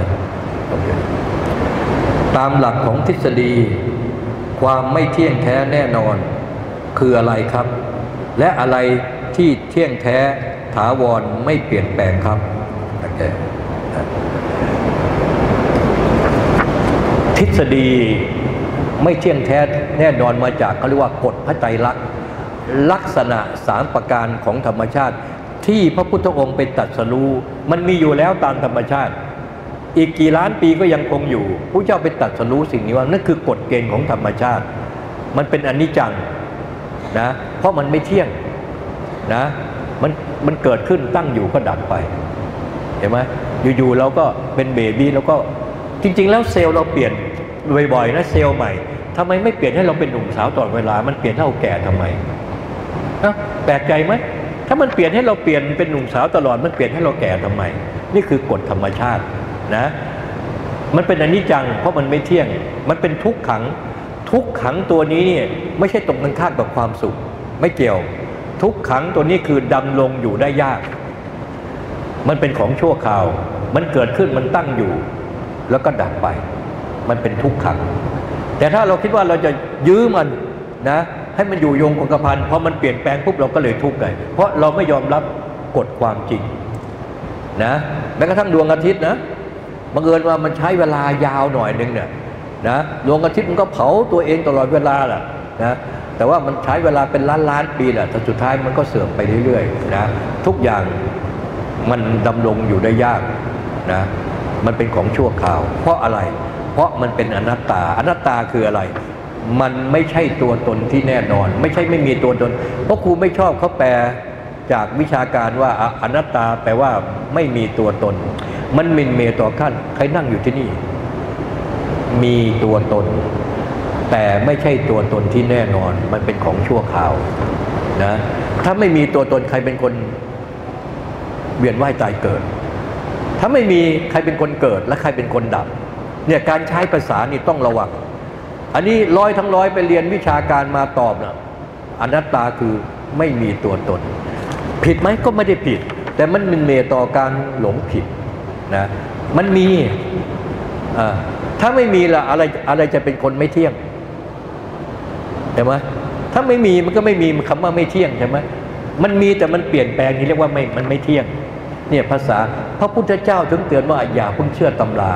ตามหลักของทฤษฎี ความไม่เที่ยงแท้แน่นอนคืออะไรครับ และอะไรที่เที่ยงแท้ถาวรไม่เปลี่ยนแปลงครับโอเคทฤษฎีไม่เที่ยงแท้แน่นอนมาจากเขาเรียกว่ากฎพระไตรลักษณ์ ลักษณะสามประการของธรรมชาติ ที่พระพุทธองค์ไปตรัสรู้มันมีอยู่แล้วตามธรรมชาติ อีกกี่ล้านปีก็ยังคงอยู่ผู้เจ้าไปตรัสรู้สิ่งนี้ว่านั่นคือกฎเกณฑ์ของธรรมชาติ มันเป็นอนิจจังนะเพราะมันไม่เที่ยงนะมันมันเกิดขึ้นตั้งอยู่ก็ดับไปเห็นไหมอยู่ๆเราก็เป็นเบบี้แล้วก็จริง ๆ แล้วเซลล์เราเปลี่ยนบ่อยๆนะเซลล์ใหม่ทำไมไม่เปลี่ยนให้เราเป็นหนุ่มสาวตลอดเวลา มันเปลี่ยนให้เราแก่ทำไม แปลกใจไหมถ้ามันเปลี่ยนให้เราเปลี่ยนเป็นหนุ่มสาวตลอดมันเปลี่ยนให้เราแก่ทำไม นี่คือกฎธรรมชาตินะ มันเป็นอนิจจัง เพราะมันไม่เที่ยง มันเป็นทุกขัง ทุกขังตัวนี้เนี่ยไม่ใช่ตรงกันข้ามกับความสุข ไม่เกี่ยว ทุกขังตัวนี้คือดำลงอยู่ได้ยาก มันเป็นของชั่วคราว มันเกิดขึ้นมันตั้งอยู่ แล้วก็ดับไป มันเป็นทุกขัง แต่ถ้าเราคิดว่าเราจะยื้อมันนะ ให้มันอยู่ยงคงกระพันพอมันเปลี่ยนแปลงปุ๊บเราก็เลยทุกข์เลยเพราะเราไม่ยอมรับกฎความจริงนะแม้กระทั่งดวงอาทิตย์นะบังเอิญว่ามันใช้เวลายาวหน่อยนึงเนี่ยนะดวงอาทิตย์มันก็เผาตัวเองตลอดเวลาแหละนะแต่ว่ามันใช้เวลาเป็นล้านล้านปีแหละแต่สุดท้ายมันก็เสื่อมไปเรื่อยๆนะทุกอย่างมันดำรงอยู่ได้ยากนะมันเป็นของชั่วคราว เพราะอะไร เพราะมันเป็นอนัตตา อนัตตาคืออะไร มันไม่ใช่ตัวตนที่แน่นอน ไม่ใช่ไม่มีตัวตน เพราะครูไม่ชอบเขาแปลจากวิชาการว่าอนัตตาแปลว่าไม่มีตัวตน มันมินเมต่อขั้นใครนั่งอยู่ที่นี่ มีตัวตน แต่ไม่ใช่ตัวตนที่แน่นอน มันเป็นของชั่วคราวนะถ้าไม่มีตัวตนใครเป็นคนเวียนว่ายตายเกิด ถ้าไม่มีใครเป็นคนเกิดและใครเป็นคนดับเนี่ยการใช้ภาษานี่ต้องระวัง อันนี้ร้อยทั้งร้อยไปเรียนวิชาการมาตอบนะอนัตตาคือไม่มีตัวตน ผิดไหมก็ไม่ได้ผิด แต่มันมินเมต่อการหลงผิดนะมันมีถ้าไม่มีละอะไรอะไรจะเป็นคนไม่เที่ยงใช่ไหมถ้าไม่มีมันก็ไม่มีคำว่าไม่เที่ยงใช่ไหมมันมีแต่มันเปลี่ยนแปลงนี่เรียกว่าไม่มันไม่เที่ยงเนี่ยภาษาพระพุทธเจ้าถึงเตือนว่าอย่าเพิ่งเชื่อตำรา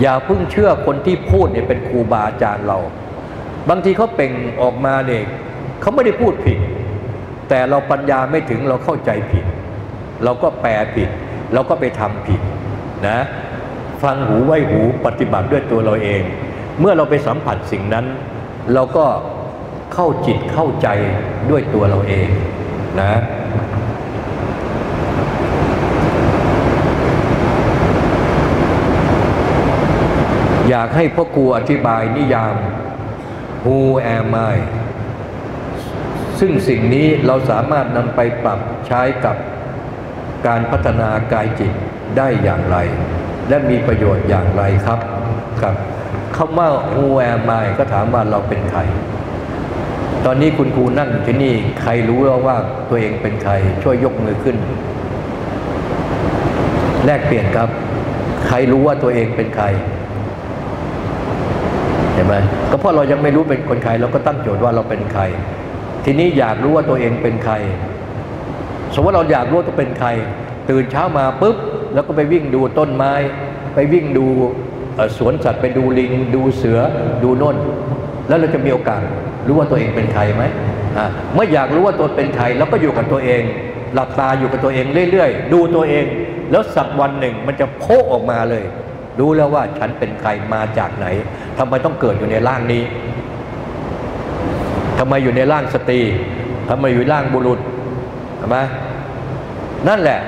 อย่าเพิ่งเชื่อคนที่พูดเนี่ยเป็นครูบาอาจารย์เรา บางทีเขาเป่งออกมาเนี่ยเขาไม่ได้พูดผิด แต่เราปัญญาไม่ถึงเราเข้าใจผิด เราก็แปลผิด เราก็ไปทำผิดนะฟังหูไว้หูปฏิบัติด้วยตัวเราเอง เมื่อเราไปสัมผัสสิ่งนั้น เราก็เข้าจิตเข้าใจด้วยตัวเราเองนะ อยากให้พ่อครูอธิบายนิยาม Who am I ซึ่งสิ่งนี้เราสามารถนำไปปรับใช้กับการพัฒนากายจิตได้อย่างไร และมีประโยชน์อย่างไรครับครับคำว่า Who am I ก็ถามว่าเราเป็นใคร ตอนนี้คุณครูนั่งที่นี่ใครรู้แล้วว่าตัวเองเป็นใคร ช่วยยกมือขึ้น แลกเปลี่ยนครับ ใครรู้ว่าตัวเองเป็นใคร ไหมก็เพราะเรายังไม่รู้เป็นคนใครเราก็ตั้งโจทย์ว่าเราเป็นใคร ทีนี้อยากรู้ว่าตัวเองเป็นใคร สมมติเราอยากรู้ว่าตัวเป็นใคร ตื่นเช้ามาปุ๊บแล้วก็ไปวิ่งดูต้นไม้ ไปวิ่งดูสวนสัตว์ไปดูลิง ดูเสือดูน่น แล้วเราจะมีโอกาสรู้ว่าตัวเองเป็นใครไหมเมื่ออยากรู้ว่าตัวเป็นใครแล้วก็อยู่กับตัวเอง หลับตาอยู่กับตัวเองเรื่อยๆ ดูตัวเอง แล้วสักวันหนึ่งมันจะโผล่ออกมาเลย รู้แล้วว่าฉันเป็นใครมาจากไหนทำไมต้องเกิดอยู่ในร่างนี้ทำไมอยู่ในร่างสตรีทำไมอยู่ร่างบุรุษใช่ไหมนั่นแหละ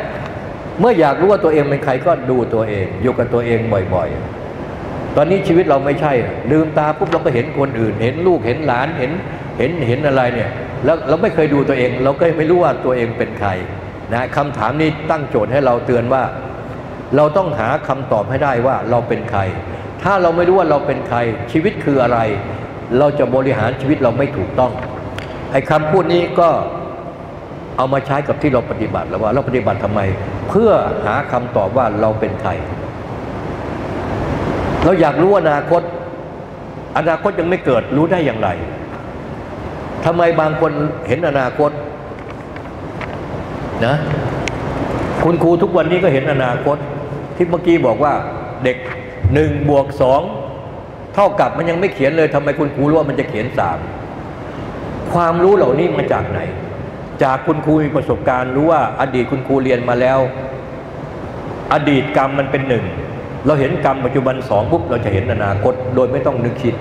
เมื่ออยากรู้ว่าตัวเองเป็นใครก็ดูตัวเอง อยู่กับตัวเองบ่อยๆ ตอนนี้ชีวิตเราไม่ใช่ ลืมตาปุ๊บเราก็เห็นคนอื่น เห็นลูกเห็นหลานเห็นเห็นเห็นอะไรเนี่ย แล้วเราไม่เคยดูตัวเอง เราก็ไม่รู้ว่าตัวเองเป็นใครนะคำถามนี้ตั้งโจทย์ให้เราเตือนว่า เราต้องหาคำตอบให้ได้ว่าเราเป็นใคร ถ้าเราไม่รู้ว่าเราเป็นใคร ชีวิตคืออะไร เราจะบริหารชีวิตเราไม่ถูกต้องไอ้คำพูดนี้ก็เอามาใช้กับที่เราปฏิบัติแล้วว่า เราปฏิบัติทำไม เพื่อหาคำตอบว่าเราเป็นใคร เราอยากรู้อนาคต อนาคตยังไม่เกิดรู้ได้อย่างไรทำไมบางคนเห็นอนาคตนะคุณครูทุกวันนี้ก็เห็นอนาคต ที่เมื่อกี้บอกว่าเด็กหนึ่งบวกสองเท่ากับมันยังไม่เขียนเลยทำไมคุณครูรู้ว่ามันจะเขียนสามความรู้เหล่านี้มาจากไหน จากคุณครูมีประสบการณ์รู้ว่าอดีตคุณครูเรียนมาแล้ว อดีตกรรมมันเป็นหนึ่งเราเห็นกรรมปัจจุบันสองปุ๊บเราจะเห็นอนาคตโดยไม่ต้องนึกคิด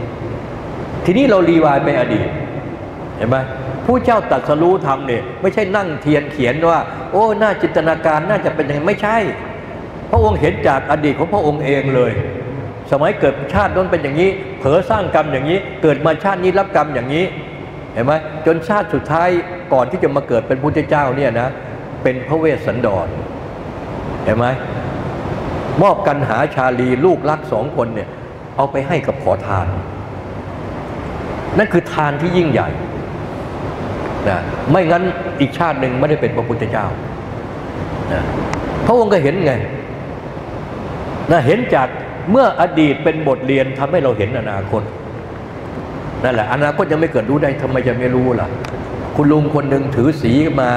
ทีนี้เรารีวายไปอดีตเห็นไหมผู้เจ้าตัดสรู้ทำเนี่ยไม่ใช่นั่งเทียนเขียนว่า โอ้หน้าจินตนาการน่าจะเป็นยังไงไม่ใช่ ระองค์เห็นจากอดีตของพระองค์เองเลย สมัยเกิดชาตินั้นเป็นอย่างนี้ เผลอสร้างกรรมอย่างนี้ เกิดมาชาตินี้รับกรรมอย่างนี้เห็นไหมจนชาติสุดท้ายก่อนที่จะมาเกิดเป็นพุทธเจ้าเนี่ยนะเป็นพระเวสสันดรเห็นไหมมอบกันหาชาลีลูกรักสองคนเนี่ยเอาไปให้กับขอทาน นั่นคือทานที่ยิ่งใหญ่นะไม่งั้นอีกชาติหนึ่งไม่ได้เป็นพระพุทธเจ้านะพระองค์ก็เห็นไง นะเห็นจากเมื่ออดีตเป็นบทเรียนทำให้เราเห็นอนาคตนั่นแหละอนาคตยังไม่เกิดรู้ได้ทำไมจะไม่รู้ล่ะ คุณลุงคนหนึ่งถือสีมา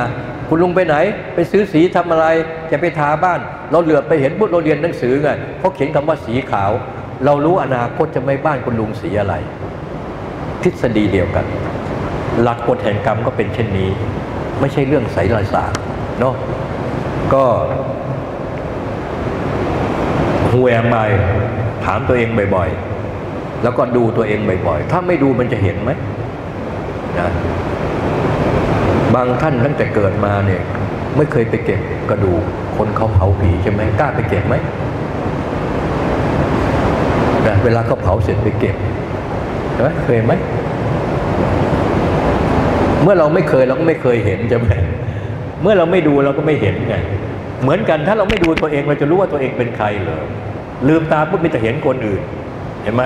คุณลุงไปไหน ไปซื้อสีทำอะไรจะไปทาบ้าน เราเหลือไปเห็นปุ๊เราเรียนหนังสือไงเขาเขียนคำว่าสีขาว เรารู้อนาคตจะไม่บ้านคุณลุงสีอะไร ทฤษฎีเดียวกัน หลักกฎแห่งกรรมก็เป็นเช่นนี้ ไม่ใช่เรื่องไสยศาสตร์เนาะก็ หูแอมไปถามตัวเองบ่อยๆ แล้วก็ดูตัวเองบ่อยๆ ถ้าไม่ดูมันจะเห็นไหมนะบางท่านตั้งแต่เกิดมาเนี่ย ไม่เคยไปเก็บกระดูกคนเขาเผาผีใช่ไหมกล้าไปเก็บไหมนะเวลาเขาเผาเสร็จไปเก็บเห็นไหมเคยไหม เมื่อเราไม่เคยเราก็ไม่เคยเห็นใช่ไหมเมื่อเราไม่ดูเราก็ไม่เห็นไงเหมือนกันถ้าเราไม่ดูตัวเองเราจะรู้ว่าตัวเองเป็นใครเลย ลืมตาปุ๊บมีแต่เห็นคนอื่น เห็นไหม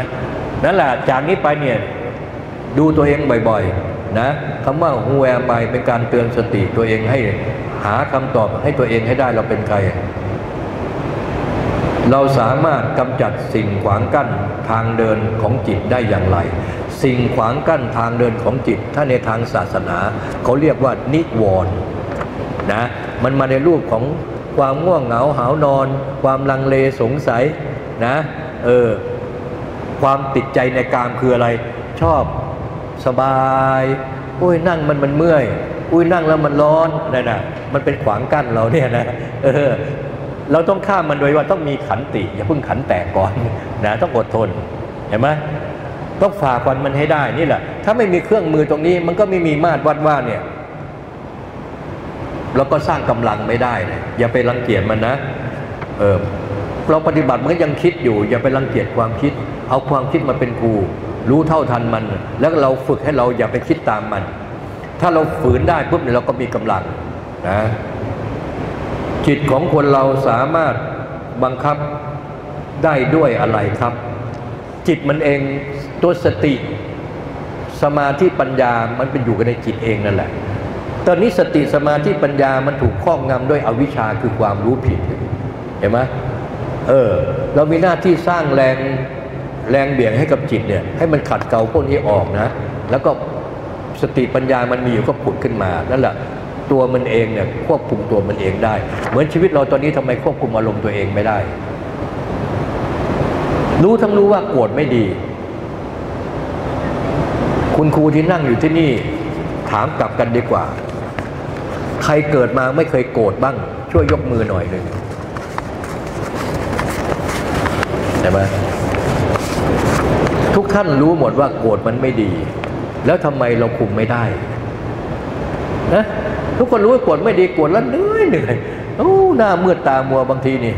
นั่นแหละจากนี้ไปเนี่ยดูตัวเองบ่อยๆนะคำว่าฮูแวไปเป็นการเตือนสติตัวเองให้หาคำตอบให้ตัวเองให้ได้เราเป็นใคร เราสามารถกำจัดสิ่งขวางกั้นทางเดินของจิตได้อย่างไร สิ่งขวางกั้นทางเดินของจิต ถ้าในทางศาสนา เขาเรียกว่านิวรณ์นะมันมาในรูปของ ความง่วงเหงาหานอน ความลังเลสงสัยนะเออความติดใจในกามคืออะไร ชอบสบายอุ้ยนั่งมันมันเมื่อยอุ้ยนั่งแล้วมันร้อนนั่นนะมันเป็นขวางกั้นเราเนี่ยนะเออเราต้องข้ามมันโดยว่าต้องมีขันติ อย่าเพิ่งขันแตกก่อนนะต้องอดทนเห็นไหมต้องฝ่าฟันมันให้ได้นี่แหละ ถ้าไม่มีเครื่องมือตรงนี้มันก็ไม่มีมาตรวัดว่าเนี่ย เราก็สร้างกำลังไม่ได้เลยอย่าไปรังเกียจมันนะเออเราปฏิบัติมันก็ยังคิดอยู่ อย่าไปรังเกียจความคิด เอาความคิดมาเป็นครูรู้เท่าทันมัน แล้วเราฝึกให้เราอย่าไปคิดตามมัน ถ้าเราฝืนได้ปุ๊บเนี่ยเราก็มีกำลังนะจิตของคนเราสามารถบังคับได้ด้วยอะไรครับ จิตมันเองตัวสติ สมาธิปัญญามันเป็นอยู่กันในจิตเองนั่นแหละ ตอนนี้สติสมาธิปัญญามันถูกครอบงำด้วยอวิชชาคือความรู้ผิด เห็นไหมเออ เรามีหน้าที่สร้างแรงแรงเบี่ยงให้กับจิตเนี่ยให้มันขัดเกลาพวกนี้ออกนะ แล้วก็สติปัญญามันมีอยู่ก็ผุดขึ้นมานั่นแหละตัวมันเองเนี่ยควบคุมตัวมันเองได้ เหมือนชีวิตเราตอนนี้ทำไมควบคุมอารมณ์ตัวเองไม่ได้ รู้ทั้งรู้ว่าโกรธไม่ดี คุณครูที่นั่งอยู่ที่นี่ ถามกลับกันดีกว่า ใครเกิดมาไม่เคยโกรธบ้าง ช่วยยกมือหน่อยหนึ่งใช่ไหมทุกท่านรู้หมดว่าโกรธมันไม่ดี แล้วทำไมเราคุมไม่ได้นะทุกคนรู้ว่าโกรธไม่ดีโกรธแล้วเหนื่อยเหนื่อยโอ้หน้ามืดตามัวบางทีนี่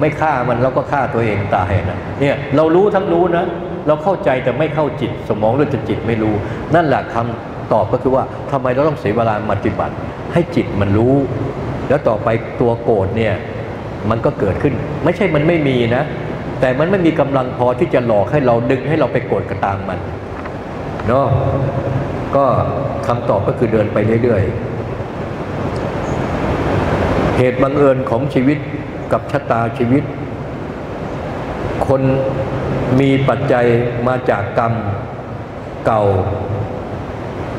ไม่ฆ่ามันเราก็ฆ่าตัวเองตายนะเนี่ยเรารู้ทั้งรู้นะ เราเข้าใจแต่ไม่เข้าจิต สมองหรือจิตไม่รู้ นั่นแหละคำตอบก็คือว่าทำไมเราต้องเสียเวลาปฏิบัติ ให้จิตมันรู้ แล้วต่อไปตัวโกรธเนี่ยมันก็เกิดขึ้น ไม่ใช่มันไม่มีนะ แต่มันไม่มีกำลังพอที่จะหลอกให้เราดึงให้เราไปโกรธกระตามมันเนาะก็คำตอบก็คือเดินไปเรื่อยๆเหตุบังเอิญของชีวิตกับชะตาชีวิต คนมีปัจจัยมาจากกรรมเก่า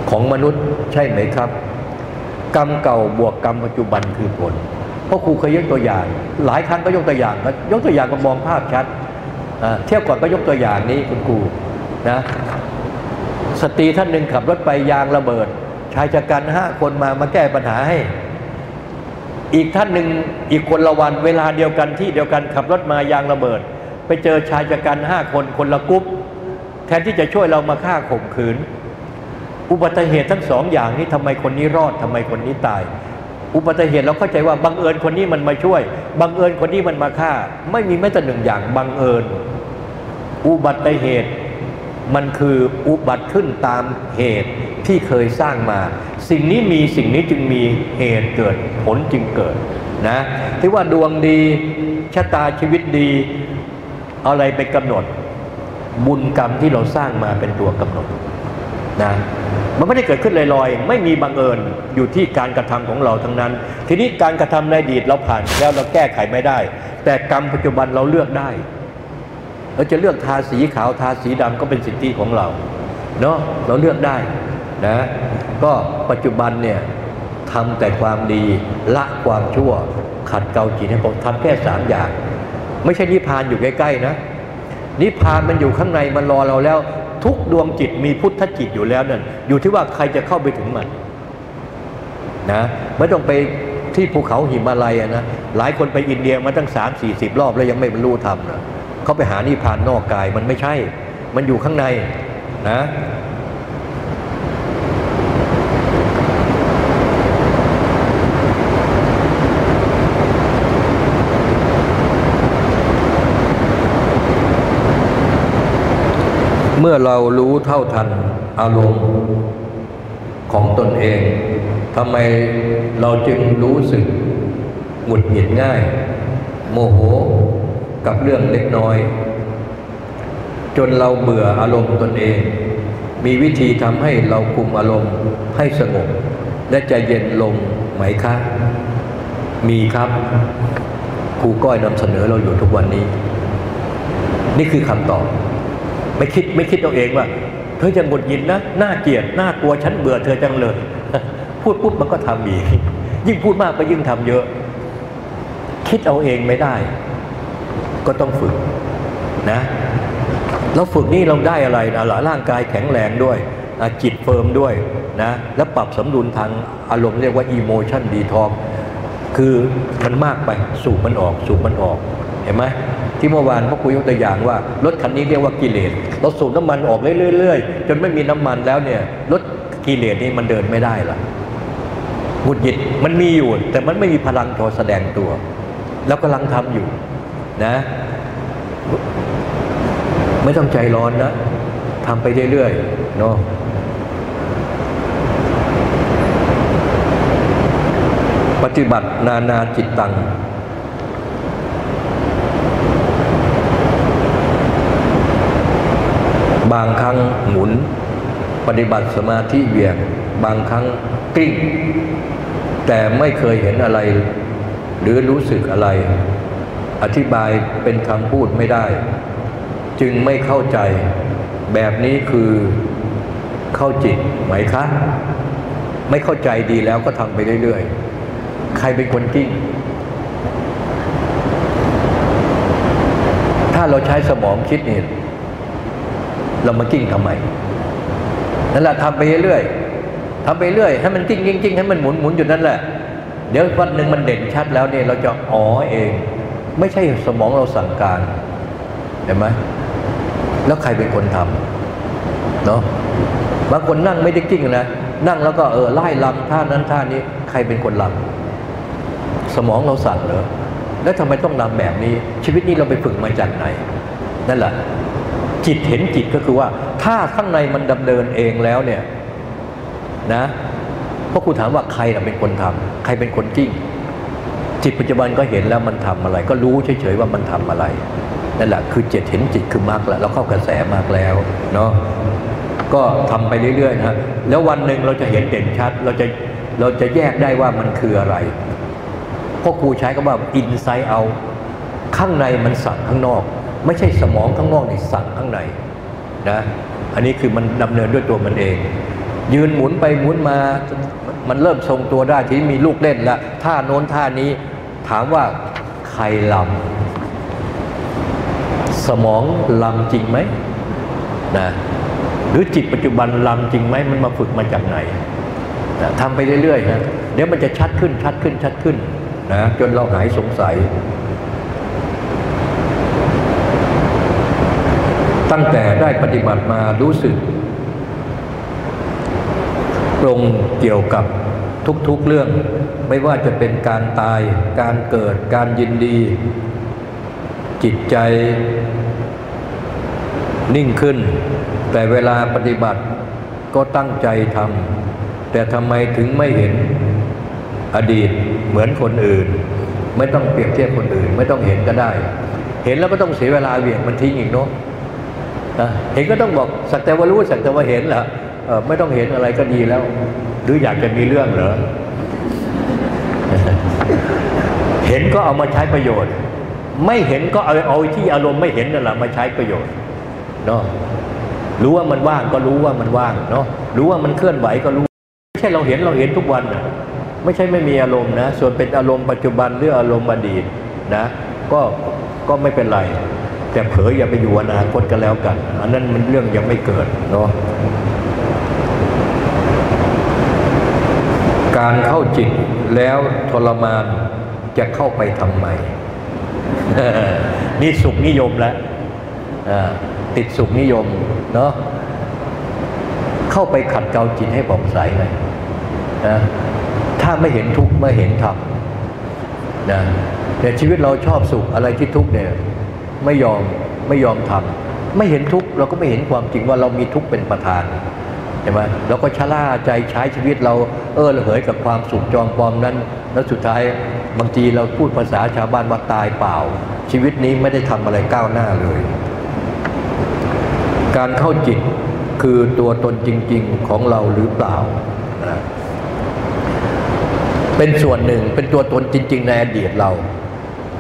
ของมนุษย์ใช่ไหมครับ กรรมเก่าบวกกรรมปัจจุบันคือผลเพราะครูเคยยกตัวอย่าง หลายครั้งก็ยกตัวอย่างก็ยกตัวอย่างก็มองภาพชัดเที่ยวก่อนก็ยกตัวอย่างนี้คุณครูนะสตรีท่านหนึ่งขับรถไปยางระเบิด ชายชะกันห้าคนมามาแก้ปัญหาให้ อีกท่านหนึ่งอีกคนละวันเวลาเดียวกันที่เดียวกันขับรถมายางระเบิด ไปเจอชายชะกันห้าคนคนละกรุ๊ปแทนที่จะช่วยเรามาฆ่าข่มขืน อุบัติเหตุทั้งสองอย่างนี้ทำไมคนนี้รอดทำไมคนนี้ตาย อุบัติเหตุเราเข้าใจว่าบังเอิญคนนี้มันมาช่วย บังเอิญคนนี้มันมาฆ่า ไม่มีแม้แต่หนึ่งอย่างบังเอิญ อุบัติเหตุมันคืออุบัติขึ้นตามเหตุที่เคยสร้างมา สิ่งนี้มีสิ่งนี้จึงมีเหตุเกิดผลจึงเกิดนะที่ว่าดวงดีชะตาชีวิตดีอะไรไปกำหนด บุญกรรมที่เราสร้างมาเป็นตัวกำหนด นะมันไม่ได้เกิดขึ้นลอยๆ ไม่มีบังเอิญอยู่ที่การกระทำของเราทั้งนั้น ทีนี้การกระทำในอดีตเราผ่านแล้วเราแก้ไขไม่ได้ แต่กรรมปัจจุบันเราเลือกได้ เราจะเลือกทาสีขาวทาสีดำก็เป็นสิทธิของเราเนาะเราเลือกได้นะก็ปัจจุบันเนี่ยทำแต่ความดีละความชั่ว ขัดเกลาจิตให้ผมทำแค่สามอย่าง ไม่ใช่นิพพานอยู่ใกล้ๆนะนิพพานมันอยู่ข้างในมันรอเราแล้ว ทุกดวงจิตมีพุทธจิตอยู่แล้วนั่นอยู่ที่ว่าใครจะเข้าไปถึงมันนะไม่ต้องไปที่ภูเขาหิมาลัยนะหลายคนไปอินเดียมาตั้งสามสี่สิบรอบแล้วยังไม่บรรลุธรรมนะเขาไปหานิพพานนอกกายมันไม่ใช่ มันอยู่ข้างในนะ เมื่อเรารู้เท่าทันอารมณ์ของตนเองทำไมเราจึงรู้สึกหงุดหงิดง่าย โมโหกับเรื่องเล็กน้อย จนเราเบื่ออารมณ์ตนเอง มีวิธีทำให้เราคุมอารมณ์ให้สงบ และใจเย็นลงไหมคะ มีครับครูก้อยนำเสนอเราอยู่ทุกวันนี้ นี่คือคำตอบ ไม่คิดไม่คิดเอาเองว่า เธอจะหงุดหงิดนะน่าเกลียดน่ากลัวฉันเบื่อเธอจังเลย พูดปุ๊บมันก็ทำอีกยิ่งพูดมากก็ยิ่งทำเยอะ คิดเอาเองไม่ได้ ก็ต้องฝึกนะเราฝึกนี่เราได้อะไรนะร่างกายแข็งแรงด้วยจิต firm ด้วยนะแล้วปรับสมดุลทางอารมณ์เรียกว่า emotion detox คือมันมากไปสูบมันออก สูบมันออก เห็นไหมที่เมื่อวานพ่อคุยยกตัวอย่างว่ารถคันนี้เรียกว่ากิเลสเราสูบน้ำมันออกเรื่อยๆจนไม่มีน้ำมันแล้วเนี่ยรถกิเลสนี่มันเดินไม่ได้ละหงุดหงิดมันมีอยู่ แต่มันไม่มีพลังพอแสดงตัว แล้วกำลังทำอยู่นะ ไม่ต้องใจร้อนนะทำไปเรื่อยๆเนาะปฏิบัตินานาจิตตังางครั้งหมุน ปฏิบัติสมาธิเบียงบางครั้งกลิ้งแต่ไม่เคยเห็นอะไร หรือรู้สึกอะไร อธิบายเป็นคำพูดไม่ได้ จึงไม่เข้าใจ แบบนี้คือเข้าจิตไหมคะ ไม่เข้าใจดีแล้วก็ทำไปเรื่อยๆ ใครเป็นคนกิ้งถ้าเราใช้สมองคิดนี่ เรามากลิ้งทำไมนั่นแหละทำไปเรื่อยๆทำไปเรื่อยให้มันกลิ้งกลิ้งกลิ้งให้มันหมุนหมุนอยู่นั่นแหละ เดี๋ยววันหนึ่งมันเด่นชัดแล้วเนี่ยเราจะอ๋อเอง ไม่ใช่สมองเราสั่งการเห็นไหมแล้วใครเป็นคนทำเนาะบางคนนั่งไม่ได้กลิ้งนะนั่งแล้วก็เออร่ายรำท่านั้นท่านี้ใครเป็นคนลำสมองเราสั่งเหรอแล้วทำไมต้องนำแบบนี้ ชีวิตนี้เราไปฝึกมาจากไหนนั่นแหละ จิตเห็นจิตก็คือว่า ถ้าข้างในมันดำเนินเองแล้วเนี่ยนะพราะครูถามว่าใครเป็นคนทำใครเป็นคนกิ้งจิตปัจจุบันก็เห็นแล้วมันทำอะไร ก็รู้เฉยๆว่ามันทำอะไรนั่นแหละคือจิตเห็นจิตคือมากแล้วเราเข้ากระแสมากแล้วเนาะก็ทำไปเรื่อยๆนะแล้ววันหนึ่งเราจะเห็นเด่นชัด เราจะเราจะแยกได้ว่ามันคืออะไรเพราะครูใช้คำว่าอินไซต์เอาข้างในมันสั่งข้างนอก ไม่ใช่สมองข้างนอกในสั่งข้างในนะอันนี้คือมันดำเนินด้วยตัวมันเอง ยืนหมุนไปหมุนมามันเริ่มทรงตัวได้ที่มีลูกเล่นละท่าโน้นท่านี้ถามว่าใครลำสมองลำจริงไหมนะหรือจิตปัจจุบันลำจริงไหมมันมาฝึกมาจากไหนนะทำไปเรื่อยๆนะเดี๋ยวมันจะชัดขึ้นชัดขึ้นชัดขึ้นนะจนเราหายสงสัย ตั้งแต่ได้ปฏิบัติมารู้สึกตรงเกี่ยวกับทุกๆเรื่อง ไม่ว่าจะเป็นการตาย การเกิด การยินดี จิตใจ นิ่งขึ้น แต่เวลาปฏิบัติก็ตั้งใจทำแต่ทำไมถึงไม่เห็นอดีตเหมือนคนอื่น ไม่ต้องเปรียบเทียบคนอื่น ไม่ต้องเห็นก็ได้ เห็นแล้วก็ต้องเสียเวลาเวียงมันทิ้งอีกเนาะ เห็นก็ต้องบอกสักแต่ว่ารู้สักแต่ว่าเห็นแหละไม่ต้องเห็นอะไรก็ดีแล้ว หรืออยากจะมีเรื่องเหรอเห็นก็เอามาใช้ประโยชน์ ไม่เห็นก็เอาเอาที่อารมณ์ไม่เห็นนั่นแหละมาใช้ประโยชน์เนาะรู้ว่ามันว่างก็รู้ว่ามันว่างเนาะรู้ว่ามันเคลื่อนไหวก็รู้ไม่ใช่เราเห็นเราเห็นทุกวันนะไม่ใช่ไม่มีอารมณ์นะส่วนเป็นอารมณ์ปัจจุบันหรืออารมณ์อดีตนะ ก็ก็ไม่เป็นไร แต่เผยอย่าไปอยู่อนาคตกันแล้วกัน อันนั้นมันเรื่องยังไม่เกิดเนาะการเข้าจิตแล้วทรมานจะเข้าไปทำไมนี่สุขนิยมแล้วติดสุขนิยมเนาะเข้าไปขัดเกลาจิตให้ผ่องใสเลยนะถ้าไม่เห็นทุกข์ไม่เห็นธรรมนะแต่ชีวิตเราชอบสุขอะไรที่ทุกข์เนี่ย ไม่ยอมไม่ยอมทำไม่เห็นทุกข์เราก็ไม่เห็นความจริงว่าเรามีทุกข์เป็นประธานใช่ไหมเราก็ชะล่าใจใช้ชีวิตเราเออระเหยกับความสุขจอมปลอมนั้น แล้วสุดท้ายบางทีเราพูดภาษาชาวบ้านว่าตายเปล่า ชีวิตนี้ไม่ได้ทำอะไรก้าวหน้าเลย การเข้าจิตคือตัวตนจริง ๆของเราหรือเปล่านะเป็นส่วนหนึ่งเป็นตัวตนจริง ๆ ในอดีตเรา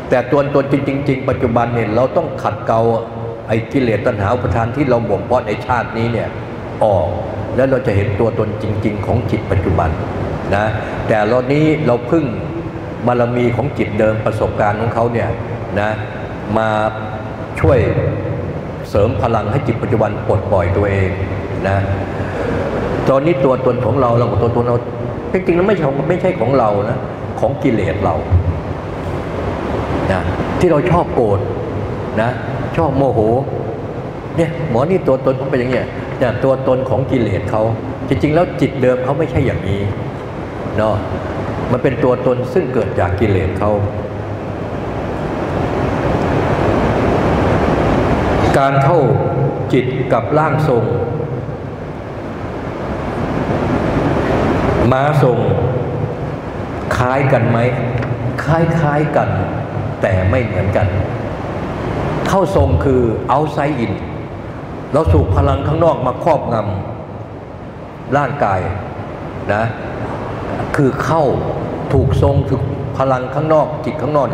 แต่ตัวตนจริงๆปัจจุบันเนี่ยเราต้องขัดเกลาไอ้กิเลสตัณหาประทานที่เราบ่มเพาะในชาตินี้เนี่ยออกแล้วเราจะเห็นตัวตนจริง ๆ ของจิตปัจจุบันนะแต่เรานี้เราพึ่งบารมีของจิตเดิมประสบการณ์ของเขาเนี่ยนะมาช่วยเสริมพลังให้จิตปัจจุบันปลดปล่อยตัวเองนะตอนนี้ตัวตนของเราเราตัวตนเราจริงๆแล้วไม่ใช่ไม่ใช่ของเรานะของกิเลสเรา นะที่เราชอบโกรธนะชอบโมโหเนี่ยหมอนี่ตัวตนเขาเป็นอย่างเงี้ยเนี่ตัวตนของกิเลสเขาจริง ๆ แล้วจิตเดิมเขาไม่ใช่อย่างนี้เนาะมันเป็นตัวตนซึ่งเกิดจากกิเลสเขาการเข้าจิตกับร่างทรง ม้าทรง คล้ายกันไหมคล้ายคล้ายกัน แต่ไม่เหมือนกัน เข้าทรงคือเอาไซอิน เราสูบพลังข้างนอกมาครอบงำร่างกายนะคือเข้าถูกทรงถูกพลังข้างนอกจิตข้างนอก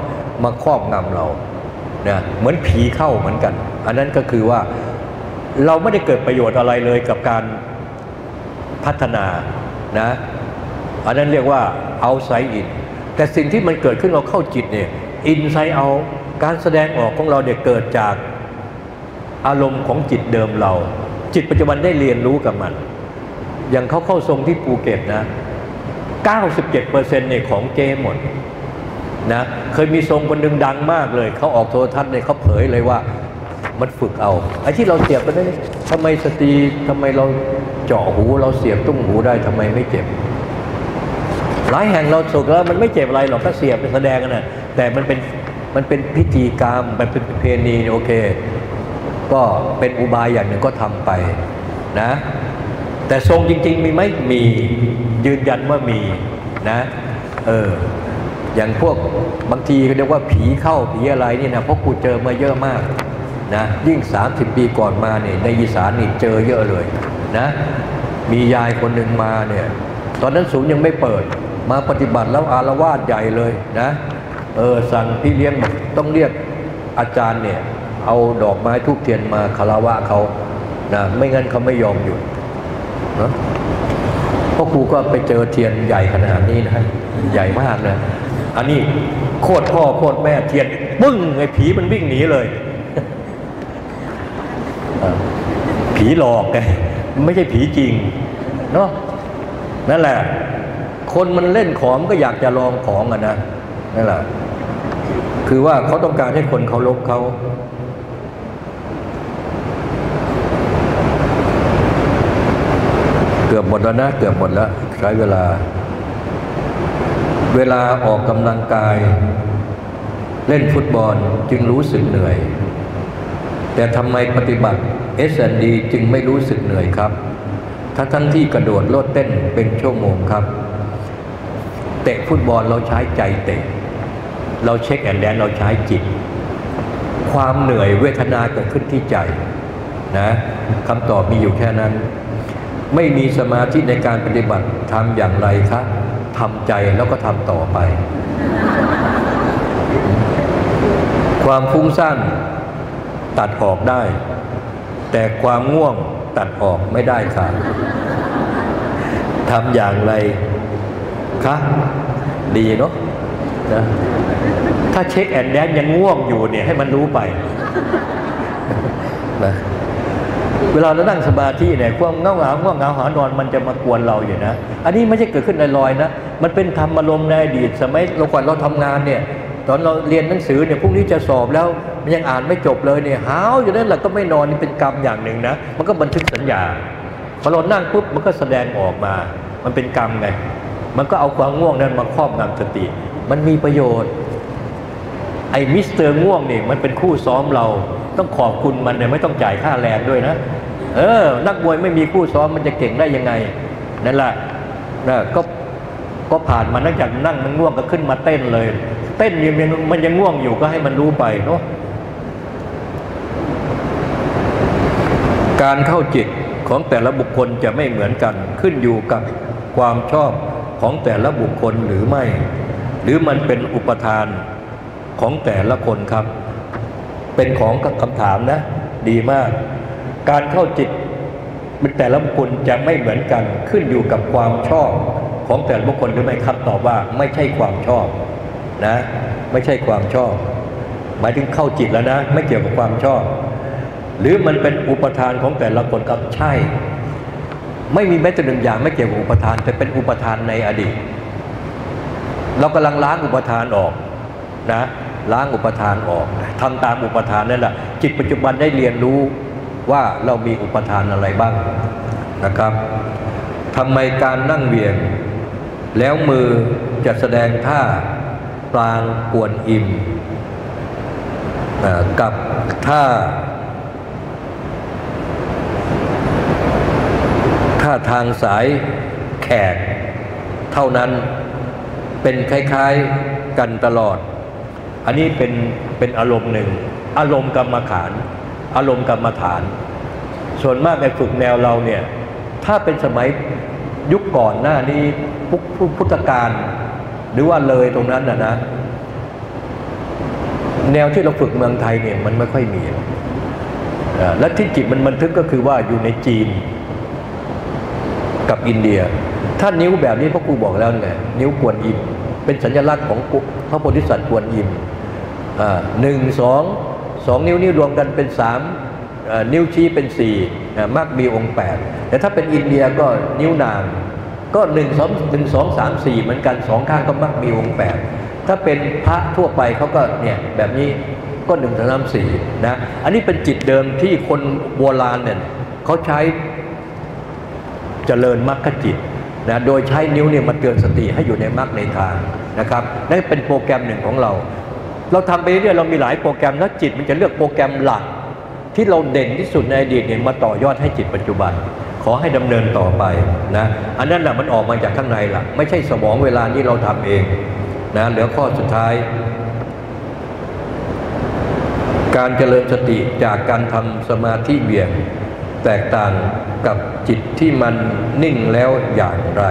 มาครอบงำเรานะเหมือนผีเข้าเหมือนกัน อันนั้นก็คือว่าเราไม่ได้เกิดประโยชน์อะไรเลยกับการพัฒนานะอันนั้นเรียกว่าเอาไซอินแต่สิ่งที่มันเกิดขึ้นเราเข้าจิตเนี่ย อินไซเอาการแสดงออกของเราเด็กเกิดจากอารมณ์ของจิตเดิมเรา จิตปัจจุบันได้เรียนรู้กับมัน อย่างเขาเข้าทรงที่ภูเก็ตนะ 97%เนี่ยของเจหมดนะเคยมีทรงคนหนึ่งดังมากเลย เขาออกโทรทัศน์เลยเขาเผยเลยว่ามันฝึกเอาไอ้ที่เราเสียบไปนั่นทำไมสตรีทำไมเราเจาะหูเราเสียบตุ้งหูได้ทำไมไม่เจ็บหลายแห่งเราสุกแล้วมันไม่เจ็บอะไรหรอกก็เสียบไปแสดงกันนะ แต่มันเป็นมันเป็นพิธีกรรมมันเป็นประเพณีโอเค ก็เป็นอุบายอย่างหนึ่งก็ทำไปนะ แต่ทรงจริง ๆ มีไหมมียืนยันว่ามีนะเอออย่างพวกบางทีเขาเรียกว่าผีเข้าผีอะไรนี่นะเพราะกูเจอมาเยอะมากนะยิ่ง 30 ปีก่อนมาเนี่ยในอีสานนี่เจอเยอะเลยนะมียายคนหนึ่งมาเนี่ยตอนนั้นศูนย์ยังไม่เปิดมาปฏิบัติแล้วอารวาสใหญ่เลยนะ เออสั่งพี่เลี้ยงบอกต้องเรียกอาจารย์เนี่ย เอาดอกไม้ทูบเทียนมาคารวะเขานะไม่งั้นเขาไม่ยอมหยุดนะพ่อครูก็ไปเจอเทียนใหญ่ขนาดนี้นะใหญ่มากนะอันนี้โคตรพ่อโคตรแม่เทียนปึ้งไอ้ผีมันวิ่งหนีเลย ผีหลอกไงไม่ใช่ผีจริงเนาะนั่นแหละ คนมันเล่นของก็อยากจะลองของอะนะนั่นแหละ คือว่าเขาต้องการให้คนเคารพเขา เกือบหมดแล้วนะ เกือบหมดแล้ว ใช้เวลา เวลาออกกำลังกาย เล่นฟุตบอลจึงรู้สึกเหนื่อย แต่ทำไมปฏิบัติ S&D จึงไม่รู้สึกเหนื่อยครับถ้าทั้งที่กระโดดโลดเต้นเป็นชั่วโมงครับ เตะฟุตบอลเราใช้ใจเตะ เราเช็คแอนแดนเราใช้จิต ความเหนื่อยเวทนาเกิดขึ้นที่ใจนะคำตอบมีอยู่แค่นั้น ไม่มีสมาธิในการปฏิบัติทำอย่างไรคะทำใจแล้วก็ทำต่อไป ความฟุ้งซ่านตัดออกได้ แต่ความง่วงตัดออกไม่ได้ค่ะทำอย่างไรคะดีเนาะ นะถ้าเช็คแอนแดนยังง่วงอยู่เนี่ยให้มันรู้ไปนะเวลาเรานั่งสมาธิเนี่ยความเงาเหงาง่วงเหงาหานอนมันจะมากวนเราอยู่นะ อันนี้ไม่ใช่เกิดขึ้นลอยๆนะ มันเป็นธรรมอารมณ์ในอดีตสมัยเราก่อนเราทำงานเนี่ย ตอนเราเรียนหนังสือเนี่ยพรุ่งนี้จะสอบแล้วมันยังอ่านไม่จบเลยเนี่ยหาวอยู่นั่นแหละก็ไม่นอนนี่เป็นกรรมอย่างหนึ่งนะ มันก็บันทึกสัญญาพอเรานั่งปุ๊บมันก็แสดงออกมา มันเป็นกรรมไงมันก็เอาความง่วงนั้นมาครอบงำสติ มันมีประโยชน์ ไอ้มิสเตอร์ง่วงนี่มันเป็นคู่ซ้อมเรา ต้องขอบคุณมันเนี่ยไม่ต้องจ่ายค่าแรงด้วยนะ เออ นักมวยไม่มีคู่ซ้อมมันจะเก่งได้ยังไง นั่นแหละนะก็ก็ผ่านมานักจากนั่งมันง่วงก็ขึ้นมาเต้นเลย เต้นยังมันยังง่วงอยู่ก็ให้มันรู้ไปเนาะการเข้าจิตของแต่ละบุคคลจะไม่เหมือนกัน ขึ้นอยู่กับความชอบของแต่ละบุคคลหรือไม่ หรือมันเป็นอุปทานของแต่ละคนครับ เป็นของคำถามนะ ดีมาก การเข้าจิตเป็นแต่ละบุคคลจะไม่เหมือนกันขึ้นอยู่กับความชอบของแต่ละบุคคลหรือไม่คำตอบว่าไม่ใช่ความชอบนะ ไม่ใช่ความชอบ หมายถึงเข้าจิตแล้วนะ ไม่เกี่ยวกับความชอบ หรือมันเป็นอุปทานของแต่ละคนครับใช่ ไม่มีแม้แต่หนึ่งอย่างไม่เกี่ยวกับอุปทานแต่เป็นอุปทานในอดีต เรากำลังล้างอุปทานออกนะล้างอุปทานออกทำตามอุปทานนั่นแหละจิตปัจจุบันได้เรียนรู้ว่าเรามีอุปทานอะไรบ้างนะครับทำไมการนั่งเวียง แล้วมือจะแสดงท่าปลางกวนอิมกับท่าท่าทางสายแขกเท่านั้น เป็นคล้ายๆกันตลอด อันนี้เป็นเป็นอารมณ์หนึ่ง อารมณ์กรรมฐาน อารมณ์กรรมฐาน ส่วนมากในฝึกแนวเราเนี่ย ถ้าเป็นสมัยยุคก่อนหน้านี้พุทธกาลหรือว่าเลยตรงนั้นนะนะ แนวที่เราฝึกเมืองไทยเนี่ยมันไม่ค่อยมี และที่จิตมันบันทึกก็คือว่าอยู่ในจีนกับอินเดีย ถ้านิ้วแบบนี้พ่อครูบอกแล้วไงนิ้วกวนอิม เป็นสัญลักษณ์ของพระโพธิสัตว์กวนอิมหนึ่งสองสองนิ้วนี้รวมกันเป็นสามนิ้วชี้เป็นสี่มักมีองค์แปดแต่ถ้าเป็นอินเดียก็นิ้วนางก็หนึ่งสองหนึ่งสองสามสี่เหมือนกันสองข้างก็มักมีองค์แปดถ้าเป็นพระทั่วไปเขาก็เนี่ยแบบนี้ก็หนึ่งสองสามสี่นะอันนี้เป็นจิตเดิมที่คนโบราณเนี่ยเขาใช้เจริญมรรคจิต นะโดยใช้นิ้วเนี่ยมาเตือนสติให้อยู่ในมรรคในทางนะครับนั่นเป็นโปรแกรมหนึ่งของเรา เราทำไปเรื่อยเรามีหลายโปรแกรมแล้วจิตมันจะเลือกโปรแกรมหลัก ที่เราเด่นที่สุดในอดีตเนี่ยมาต่อยอดให้จิตปัจจุบัน ขอให้ดำเนินต่อไปนะอันนั้นแหละมันออกมาจากข้างในล่ะ ไม่ใช่สมองเวลานี้เราทำเองนะเหลือข้อสุดท้าย การเจริญสติจากการทำสมาธิเบี่ยง แตกต่างกับจิตที่มันนิ่งแล้วอย่างไร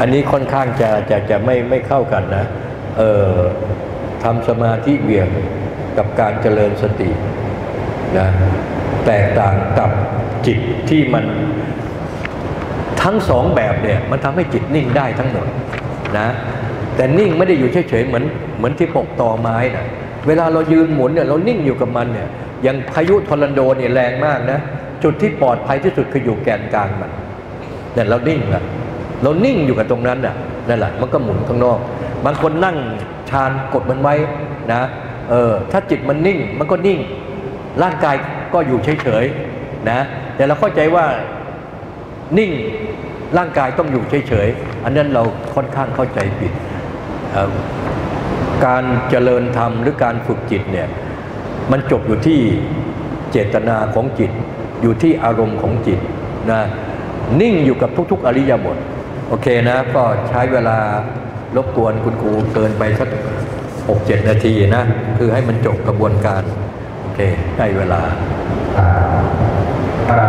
อันนี้ค่อนข้างจะจะจะไม่ไม่เข้ากันนะเออทำสมาธิเบี่ยงกับการเจริญสตินะแตกต่างกับจิตที่มันทั้งสองแบบเนี่ยมันทำให้จิตนิ่งได้ทั้งหมดนะแต่นิ่งไม่ได้อยู่เฉยๆเหมือนเหมือนที่ปกตอไม้นะเวลาเรายืนหมุนเนี่ยเรานิ่งอยู่กับมันเนี่ย อย่างพายุทอร์นาโดเนี่ยแรงมากนะ จุดที่ปลอดภัยที่สุดคืออยู่แกนกลางมันเนี่ยเรานิ่งละเรานิ่งอยู่กับตรงนั้นน่ะนั่นแหละมันก็หมุนข้างนอก บางคนนั่งชานกดมันไว้นะเออถ้าจิตมันนิ่งมันก็นิ่ง ร่างกายก็อยู่เฉยๆนะ แต่เราเข้าใจว่านิ่งร่างกายต้องอยู่เฉยๆ อันนั้นเราค่อนข้างเข้าใจผิด การเจริญธรรมหรือการฝึกจิตเนี่ย มันจบอยู่ที่เจตนาของจิต อยู่ที่อารมณ์ของจิตนะนิ่งอยู่กับทุก ๆ อริยบท โอเคนะ ก็ใช้เวลารบกวนคุณครูเกินไปสักหกเจ็ดนาทีนะ คือให้มันจบกระบวนการ โอเค ได้เวลาอ่าอ่า